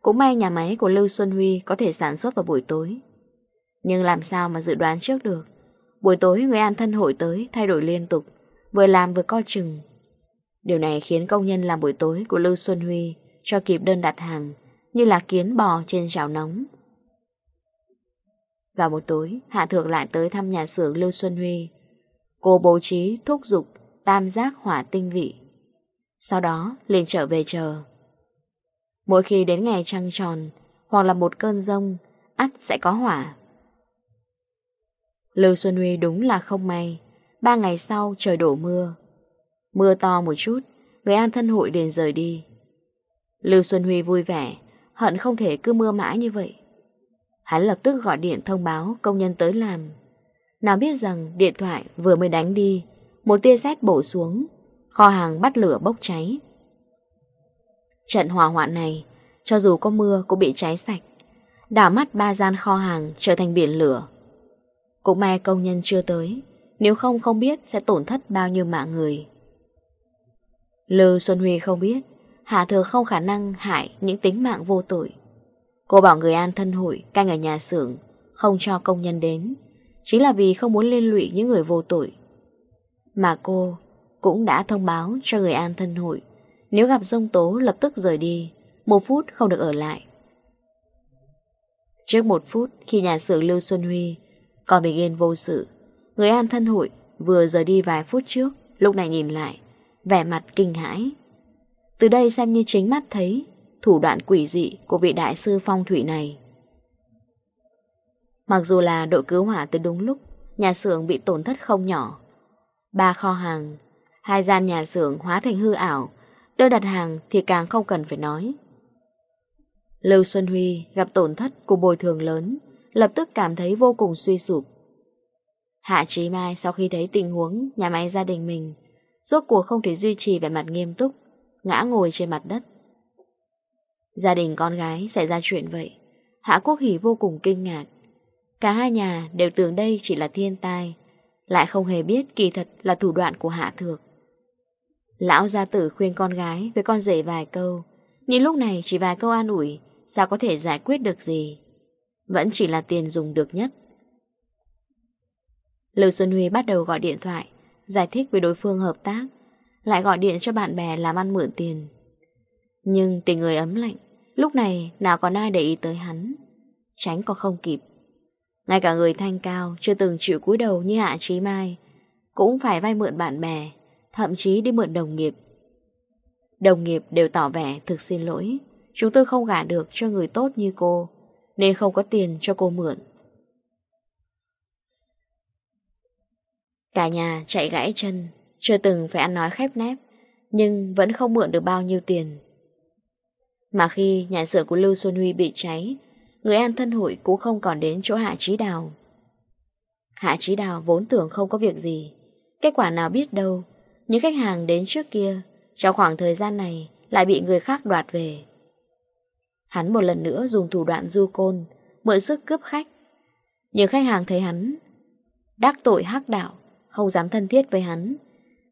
Cũng may nhà máy của Lưu Xuân Huy Có thể sản xuất vào buổi tối. Nhưng làm sao mà dự đoán trước được? Buổi tối người an thân hội tới, Thay đổi liên tục, Vừa làm vừa coi chừng. Điều này khiến công nhân làm buổi tối của Lưu Xuân Huy Cho kịp đơn đặt hàng, Như là kiến bò trên chảo nóng. Vào một tối, Hạ Thượng lại tới thăm nhà xưởng Lưu Xuân Huy. Cô bố trí thúc dục Tam giác hỏa tinh vị. Sau đó, liền trở về chờ. Mỗi khi đến ngày trăng tròn, Hoặc là một cơn rông, ắt sẽ có hỏa. Lưu Xuân Huy đúng là không may. Ba ngày sau, trời đổ mưa. Mưa to một chút, Người an thân hội liền rời đi. Lưu Xuân Huy vui vẻ, Hận không thể cứ mưa mãi như vậy. Hắn lập tức gọi điện thông báo công nhân tới làm. Nào biết rằng điện thoại vừa mới đánh đi, Một tia sét bổ xuống kho hàng bắt lửa bốc cháy. Trận hỏa hoạn này, cho dù có mưa cũng bị cháy sạch, đảo mắt ba gian kho hàng trở thành biển lửa. Cũng may công nhân chưa tới, nếu không không biết sẽ tổn thất bao nhiêu mạng người. Lưu Xuân Huy không biết, Hạ Thừa không khả năng hại những tính mạng vô tội. Cô bảo người an thân hội canh ở nhà xưởng, không cho công nhân đến, chính là vì không muốn liên lụy những người vô tội. Mà cô cũng đã thông báo cho người an thân hội. Nếu gặp dông tố lập tức rời đi, một phút không được ở lại. Trước một phút khi nhà xưởng Lưu Xuân Huy còn bình yên vô sự, người an thân hội vừa rời đi vài phút trước, lúc này nhìn lại, vẻ mặt kinh hãi. Từ đây xem như chính mắt thấy thủ đoạn quỷ dị của vị đại sư phong thủy này. Mặc dù là đội cứu hỏa tới đúng lúc, nhà xưởng bị tổn thất không nhỏ. Ba kho hàng Hai gian nhà xưởng hóa thành hư ảo, nơi đặt hàng thì càng không cần phải nói. Lưu Xuân Huy gặp tổn thất của bồi thường lớn, lập tức cảm thấy vô cùng suy sụp. Hạ Trí Mai sau khi thấy tình huống nhà máy gia đình mình, rốt cuộc không thể duy trì vẻ mặt nghiêm túc, ngã ngồi trên mặt đất. Gia đình con gái xảy ra chuyện vậy, Hạ Quốc Hỷ vô cùng kinh ngạc. Cả hai nhà đều tưởng đây chỉ là thiên tai, lại không hề biết kỳ thật là thủ đoạn của Hạ Thược. Lão gia tử khuyên con gái với con rể vài câu. Nhưng lúc này chỉ vài câu an ủi, Sao có thể giải quyết được gì? Vẫn chỉ là tiền dùng được nhất. Lưu Xuân Huy bắt đầu gọi điện thoại, Giải thích với đối phương hợp tác, Lại gọi điện cho bạn bè làm ăn mượn tiền. Nhưng tình người ấm lạnh, Lúc này nào còn ai để ý tới hắn? Tránh còn không kịp. Ngay cả người thanh cao Chưa từng chịu cúi đầu như Hạ Trí Mai, Cũng phải vay mượn bạn bè thậm chí đi mượn đồng nghiệp. Đồng nghiệp đều tỏ vẻ thực xin lỗi, chúng tôi không gả được cho người tốt như cô, nên không có tiền cho cô mượn. Cả nhà chạy gãy chân, chưa từng phải ăn nói khép nép, nhưng vẫn không mượn được bao nhiêu tiền. Mà khi nhà sửa của Lưu Xuân Huy bị cháy, người an thân hội cũng không còn đến chỗ Hạ Trí Đào. Hạ Trí Đào vốn tưởng không có việc gì, kết quả nào biết đâu, những khách hàng đến trước kia, Trong khoảng thời gian này Lại bị người khác đoạt về. Hắn một lần nữa dùng thủ đoạn du côn, Mượn sức cướp khách. Những khách hàng thấy hắn, Đắc tội hắc đạo, Không dám thân thiết với hắn.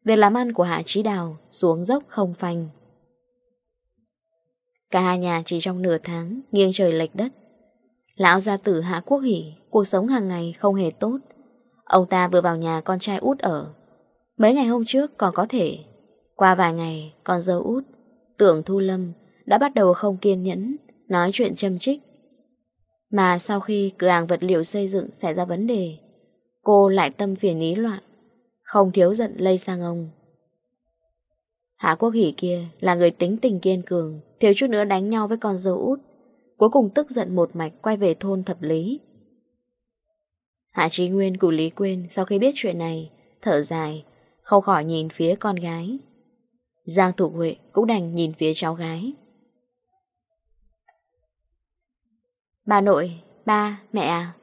Việc làm ăn của Hạ Trí Đào xuống dốc không phanh. Cả hai nhà chỉ trong nửa tháng Nghiêng trời lệch đất. Lão gia tử Hạ Quốc Hỷ, Cuộc sống hàng ngày không hề tốt. Ông ta vừa vào nhà con trai út ở Mấy ngày hôm trước còn có thể, Qua vài ngày còn dâu út. Tưởng Thu Lâm đã bắt đầu không kiên nhẫn, Nói chuyện châm trích Mà sau khi cửa hàng vật liệu xây dựng xảy ra vấn đề, Cô lại tâm phiền ý loạn, Không thiếu giận lây sang ông. Hạ Quốc Hỷ kia là người tính tình kiên cường, Thiếu chút nữa đánh nhau với con dâu út, Cuối cùng tức giận một mạch quay về thôn thập lý. Hạ Trí Nguyên cùng Lý Quyên sau khi biết chuyện này, Thở dài không khỏi nhìn phía con gái. Giang Thủ Huệ cũng đành nhìn phía cháu gái. Bà nội, ba, mẹ à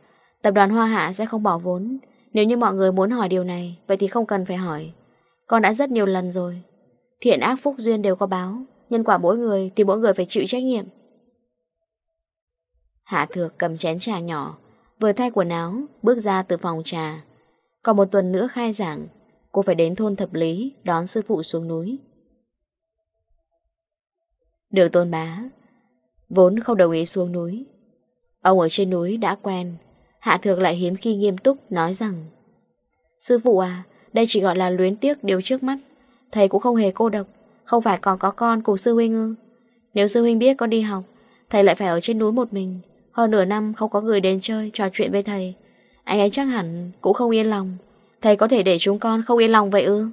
Tập đoàn Hoa Hạ sẽ không bỏ vốn. Nếu như mọi người muốn hỏi điều này Vậy thì không cần phải hỏi. Con đã rất nhiều lần rồi. Thiện ác phúc duyên đều có báo Nhân quả mỗi người thì mỗi người phải chịu trách nhiệm. Hạ Thược cầm chén trà nhỏ Vừa thay quần áo Bước ra từ phòng trà. Còn một tuần nữa khai giảng Cô phải đến thôn thập lý, Đón sư phụ xuống núi. Được tôn bá, Vốn không đồng ý xuống núi. Ông ở trên núi đã quen, Hạ thược lại hiếm khi nghiêm túc nói rằng, Sư phụ à Đây chỉ gọi là luyến tiếc điều trước mắt. Thầy cũng không hề cô độc, Không phải còn có con cùng sư huynh ư? Nếu sư huynh biết con đi học, Thầy lại phải ở trên núi một mình. Hơn nửa năm không có người đến chơi, trò chuyện với thầy. Anh ấy chắc hẳn cũng không yên lòng. Thầy có thể để chúng con không yên lòng vậy ư?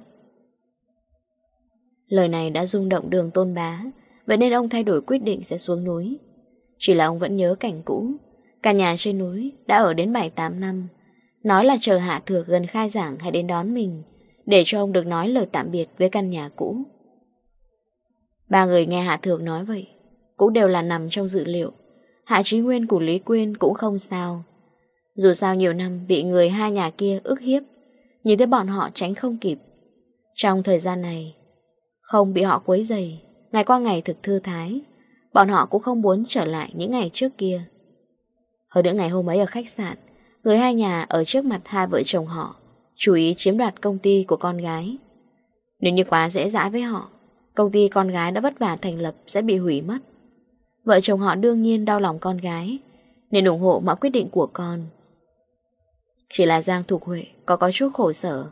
Lời này đã rung động đường tôn bá, Vậy nên ông thay đổi quyết định sẽ xuống núi. Chỉ là ông vẫn nhớ cảnh cũ, căn nhà trên núi đã ở đến 7-8 năm. Nói là chờ hạ thược gần khai giảng hay đến đón mình, Để cho ông được nói lời tạm biệt với căn nhà cũ. Ba người nghe hạ thược nói vậy, Cũng đều là nằm trong dự liệu. Hạ Trí Nguyên của Lý Quyên cũng không sao. Dù sao nhiều năm bị người hai nhà kia ức hiếp Nhìn thấy bọn họ tránh không kịp. Trong thời gian này, Không bị họ quấy dày Ngày qua ngày thực thư thái, Bọn họ cũng không muốn trở lại những ngày trước kia. Hồi nữa ngày hôm ấy ở khách sạn, Người hai nhà ở trước mặt hai vợ chồng họ Chú ý chiếm đoạt công ty của con gái. Nếu như quá dễ dãi với họ, Công ty con gái đã vất vả thành lập Sẽ bị hủy mất. Vợ chồng họ đương nhiên đau lòng con gái, Nên ủng hộ mọi quyết định của con. Chỉ là Giang Thục Huệ có có chút khổ sở.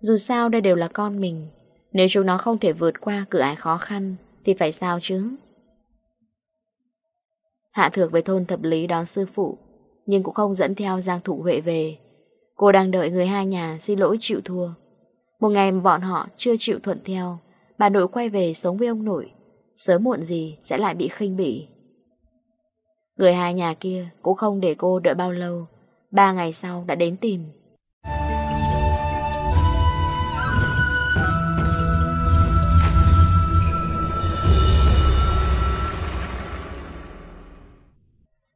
Dù sao đây đều là con mình, Nếu chúng nó không thể vượt qua cửa ải khó khăn, Thì phải sao chứ? Hạ thược về thôn thập lý đón sư phụ, Nhưng cũng không dẫn theo Giang thụ Huệ về. Cô đang đợi người hai nhà xin lỗi chịu thua. Một ngày bọn họ chưa chịu thuận theo, Bà nội quay về sống với ông nội. Sớm muộn gì sẽ lại bị khinh bỉ. Người hai nhà kia cũng không để cô đợi bao lâu. Ba ngày sau đã đến tìm.